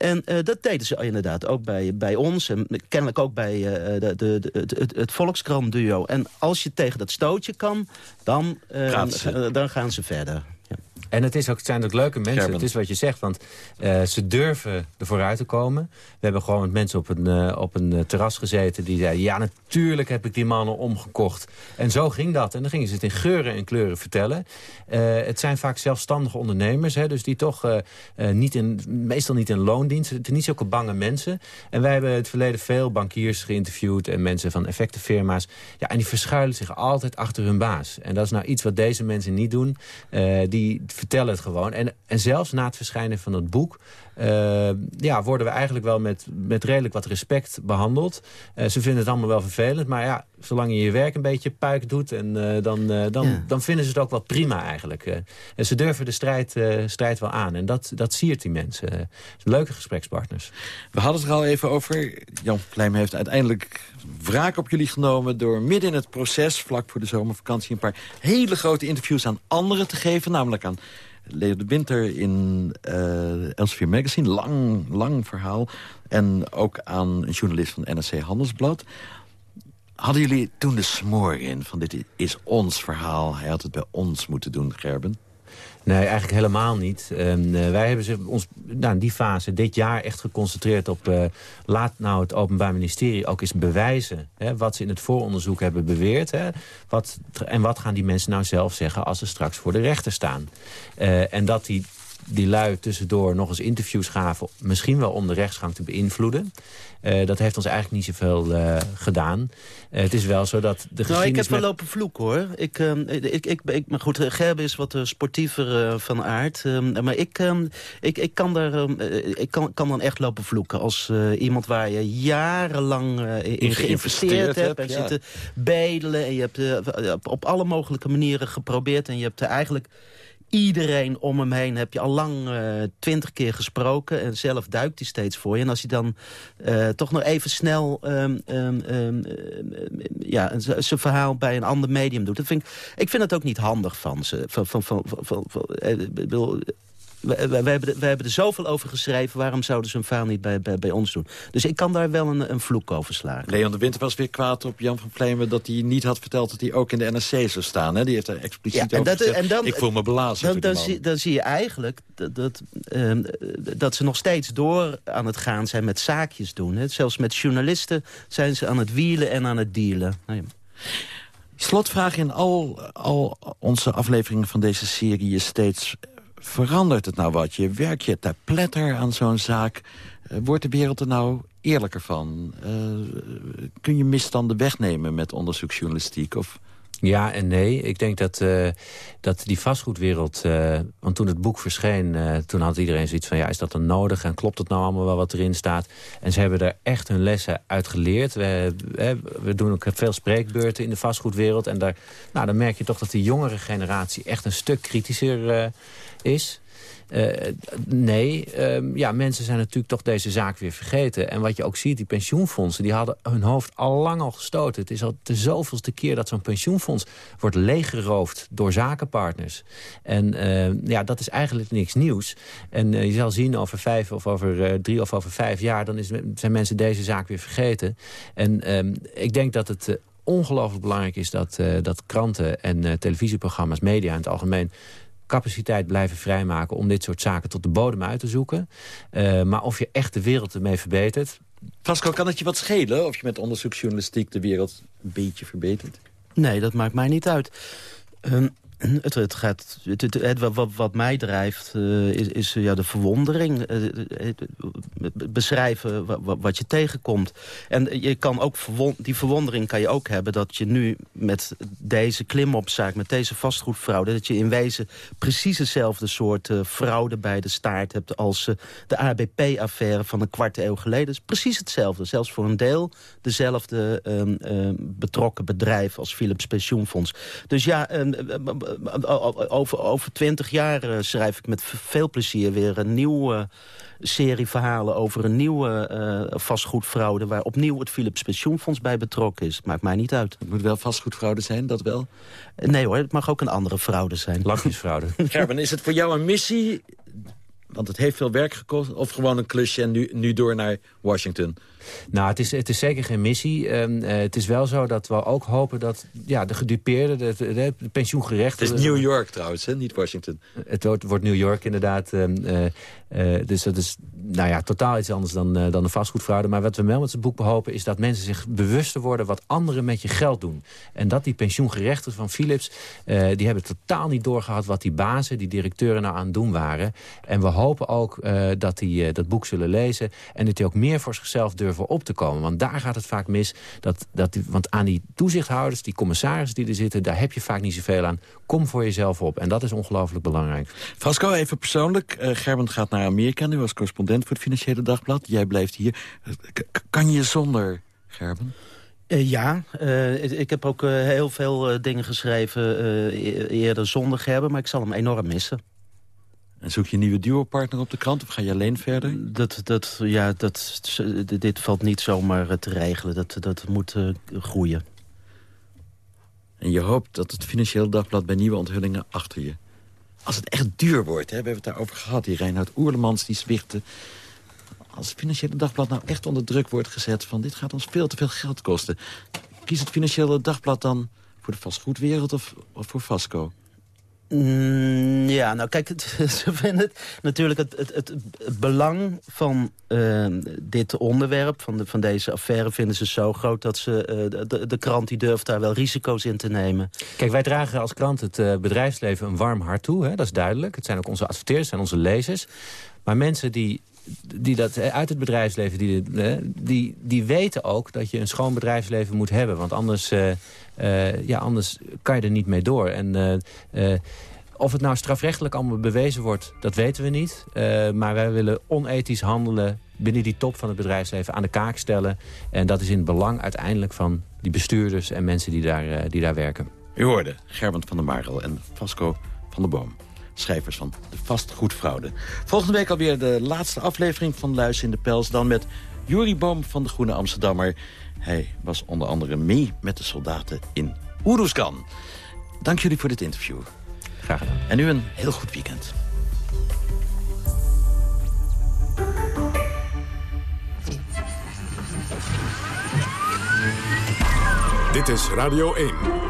En uh, dat deden ze inderdaad ook bij, bij ons. En kennelijk ook bij uh, de, de, de, het, het Volkskrant-duo. En als je tegen dat stootje kan, dan, uh, dan gaan ze verder. En het, is ook, het zijn ook leuke mensen, het is wat je zegt. Want uh, ze durven er vooruit te komen. We hebben gewoon met mensen op een, uh, op een uh, terras gezeten... die zeiden, ja, natuurlijk heb ik die mannen omgekocht. En zo ging dat. En dan gingen ze het in geuren en kleuren vertellen. het zijn vaak zelfstandige ondernemers. Hè, dus die toch niet in, meestal niet in loondienst. Het zijn niet zulke bange mensen. En wij hebben het verleden veel bankiers geïnterviewd... en mensen van effectenfirma's. Ja, en die verschuilen zich altijd achter hun baas. En dat is nou iets wat deze mensen niet doen. die vertellen het gewoon. En, en zelfs na het verschijnen van het boek... Uh, ja, worden we eigenlijk wel met, met redelijk wat respect behandeld. Uh, ze vinden het allemaal wel vervelend. Maar ja, zolang je je werk een beetje puik doet... En, uh, dan, dan, ja. dan vinden ze het ook wel prima eigenlijk. en ze durven de strijd, strijd wel aan. En dat, dat siert die mensen. leuke gesprekspartners. We hadden het er al even over. Jan Kleim heeft uiteindelijk wraak op jullie genomen... door midden in het proces, vlak voor de zomervakantie... een paar hele grote interviews aan anderen te geven. Namelijk aan Leo de Winter in uh, Elsevier Magazine. Lang, lang verhaal. En ook aan een journalist van NRC Handelsblad. Hadden jullie toen de smoor in van dit is ons verhaal. Hij had het bij ons moeten doen, Gerben? Nee, eigenlijk helemaal niet. Um, uh, wij hebben ze, ons nou, in die fase dit jaar echt geconcentreerd op... Uh, laat nou het Openbaar Ministerie ook eens bewijzen... Hè, wat ze in het vooronderzoek hebben beweerd. Hè, wat, en wat gaan die mensen nou zelf zeggen als ze straks voor de rechter staan. Uh, en dat die die lui tussendoor nog eens interviews gaven... misschien wel om de rechtsgang te beïnvloeden. Uh, dat heeft ons eigenlijk niet zoveel uh, gedaan. Uh, het is wel zo dat de geschiedenis... Nou, ik heb wel lopen vloeken, hoor. Ik, ik, ik, ik, maar goed, Gerben is wat sportiever van aard. maar ik, ik, ik, kan, daar, ik kan, kan dan echt lopen vloeken. Als iemand waar je jarenlang in, in geïnvesteerd hebt... en ja. zitten bedelen en je hebt op alle mogelijke manieren geprobeerd... en je hebt er eigenlijk iedereen om hem heen heb je al lang uh, twintig keer gesproken. En zelf duikt hij steeds voor je. En als hij dan uh, toch nog even snel um, um, um, ja, zijn verhaal bij een ander medium doet. Dat vind ik, ik vind het ook niet handig van ze. Van, van, van, van, uh, we, hebben, we hebben er zoveel over geschreven. Waarom zouden ze een verhaal niet bij, bij, bij ons doen? Dus ik kan daar wel een, een vloek over slagen. Leon de Winter was weer kwaad op Jan van Vlemen... dat hij niet had verteld dat hij ook in de NSC zou staan. Hè? Die heeft er expliciet ja, over dat, en dan, Ik voel me blazen. Dan, dan, zie, dan zie je eigenlijk dat, dat, uh, dat ze nog steeds door aan het gaan zijn met zaakjes doen. Hè? Zelfs met journalisten zijn ze aan het wielen en aan het dealen. Nou ja. Slotvraag in al, al onze afleveringen van deze serie is steeds... verandert het nou wat? Je werk je ter pletter aan zo'n zaak? Uh, wordt de wereld er nou eerlijker van? Uh, kun je misstanden wegnemen met onderzoeksjournalistiek? Of ja en nee. Ik denk dat, uh, dat die vastgoedwereld... Want toen het boek verscheen, toen had iedereen zoiets van... ja, is dat dan nodig en klopt het nou allemaal wel wat erin staat? En ze hebben er echt hun lessen uit geleerd. We, we doen ook veel spreekbeurten in de vastgoedwereld. En daar, nou, dan merk je toch dat de jongere generatie... echt een stuk kritischer is... Uh, nee, uh, ja, mensen zijn natuurlijk toch deze zaak weer vergeten. En wat je ook ziet, die pensioenfondsen... die hadden hun hoofd al lang al gestoten. Het is al de zoveelste keer dat zo'n pensioenfonds... wordt leeggeroofd door zakenpartners. En uh, ja, dat is eigenlijk niks nieuws. En je zal zien over vijf of over drie of over vijf jaar... dan is, zijn mensen deze zaak weer vergeten. En ehm, ik denk dat het ongelooflijk belangrijk is... dat, dat kranten en televisieprogramma's, media in het algemeen capaciteit blijven vrijmaken... om dit soort zaken tot de bodem uit te zoeken. Uh, maar of je echt de wereld ermee verbetert... Vasco, kan het je wat schelen of je met onderzoeksjournalistiek de wereld een beetje verbetert? Nee, dat maakt mij niet uit. Um, het, het gaat, het, het, wat, mij drijft uh, is, is ja, de verwondering. Uh, beschrijven wat, wat, je tegenkomt. En je kan ook die verwondering kan je ook hebben... dat je nu met deze klimopzaak, met deze vastgoedfraude... dat je in wezen precies hetzelfde soort fraude bij de staart hebt... als de ABP-affaire van een kwart eeuw geleden. Is precies hetzelfde. Zelfs voor een deel dezelfde ehm, betrokken bedrijf als Philips Pensioenfonds. Dus ja ehm, over, over twintig jaar eh, schrijf ik met veel plezier weer een nieuwe serie verhalen over een nieuwe uh, vastgoedfraude... waar opnieuw het Philips Pensioenfonds bij betrokken is. Maakt mij niet uit. Het moet wel vastgoedfraude zijn, dat wel? Nee hoor, het mag ook een andere fraude zijn. Lakjesfraude. <laughs> Gerben, is het voor jou een missie want het heeft veel werk gekost. Of gewoon een klusje en nu, nu door naar Washington. Nou, het is, het is zeker geen missie. Um, uh, het is wel zo dat we ook hopen dat ja, de gedupeerden, de, de, de pensioengerechten... Het is New York trouwens, hè? niet Washington. Het wordt, wordt New York inderdaad. Um, uh, uh, dus dat is nou ja, totaal iets anders dan, uh, dan de vastgoedfraude. Maar wat we wel met het boek behopen is dat mensen zich bewuster worden... wat anderen met je geld doen. En dat die pensioengerechten van Philips... Uh, die hebben totaal niet doorgehad wat die bazen, die directeuren nou aan het doen waren. En we hopen ook dat die dat boek zullen lezen... en dat die ook meer voor zichzelf durven op te komen. Want daar gaat het vaak mis. Dat, dat want aan die toezichthouders, die commissarissen die er zitten... daar heb je vaak niet zoveel aan. Kom voor jezelf op. En dat is ongelooflijk belangrijk. Frasco, even persoonlijk. Gerben gaat naar Amerika nu als correspondent voor het Financiële Dagblad. Jij blijft hier. kan je zonder, Gerben? Uh, ja, uh, ik heb ook uh, heel veel dingen geschreven e-, eerder zonder Gerben... maar ik zal hem enorm missen. En zoek je een nieuwe duopartner op de krant of ga je alleen verder? Dat, dat, ja, dat, dit valt niet zomaar te regelen. Dat, dat moet groeien. En je hoopt dat het Financiële Dagblad bij nieuwe onthullingen achter je als het echt duur wordt, hè, we hebben het daarover gehad, die Reinhard Oerlemans, die zwichten. Als het Financiële Dagblad nou echt onder druk wordt gezet... van dit gaat ons veel te veel geld kosten... kies het Financiële Dagblad dan voor de vastgoedwereld of, of voor Vasco? Mm, ja, nou kijk, <laughs> ze vinden het natuurlijk het, het, belang van uh, dit onderwerp, van, de, van deze affaire, vinden ze zo groot dat ze, uh, de, krant die durft daar wel risico's in te nemen. Kijk, wij dragen als krant het uh, bedrijfsleven een warm hart toe, hè? dat is duidelijk. Het zijn ook onze adverteerders, zijn onze lezers. Maar mensen die die dat uit het bedrijfsleven, die, die, die weten ook dat je een schoon bedrijfsleven moet hebben. Want anders, uh, ja, anders kan je er niet mee door. En uh, of het nou strafrechtelijk allemaal bewezen wordt, dat weten we niet. maar wij willen onethisch handelen binnen die top van het bedrijfsleven aan de kaak stellen. En dat is in het belang uiteindelijk van die bestuurders en mensen die daar, die daar werken. U hoorde Gerband van der Marel en Vasco van der Boom schrijvers van de vastgoedfraude. Volgende week alweer de laatste aflevering van Luis in de Pels. Dan met Juri Boom van de Groene Amsterdammer. Hij was onder andere mee met de soldaten in Oeroeskan. Dank jullie voor dit interview. Graag gedaan. En nu een heel goed weekend. Dit is Radio 1.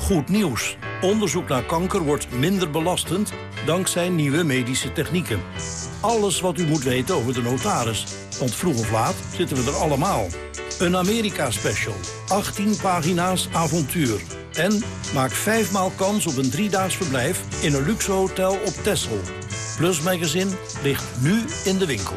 Goed nieuws. Onderzoek naar kanker wordt minder belastend dankzij nieuwe medische technieken. Alles wat u moet weten over de notaris. Want vroeg of laat zitten we er allemaal. Een Amerika-special. 18 pagina's avontuur. En maak vijfmaal kans op een driedaags verblijf in een luxe hotel op Texel. Plus Magazine ligt nu in de winkel.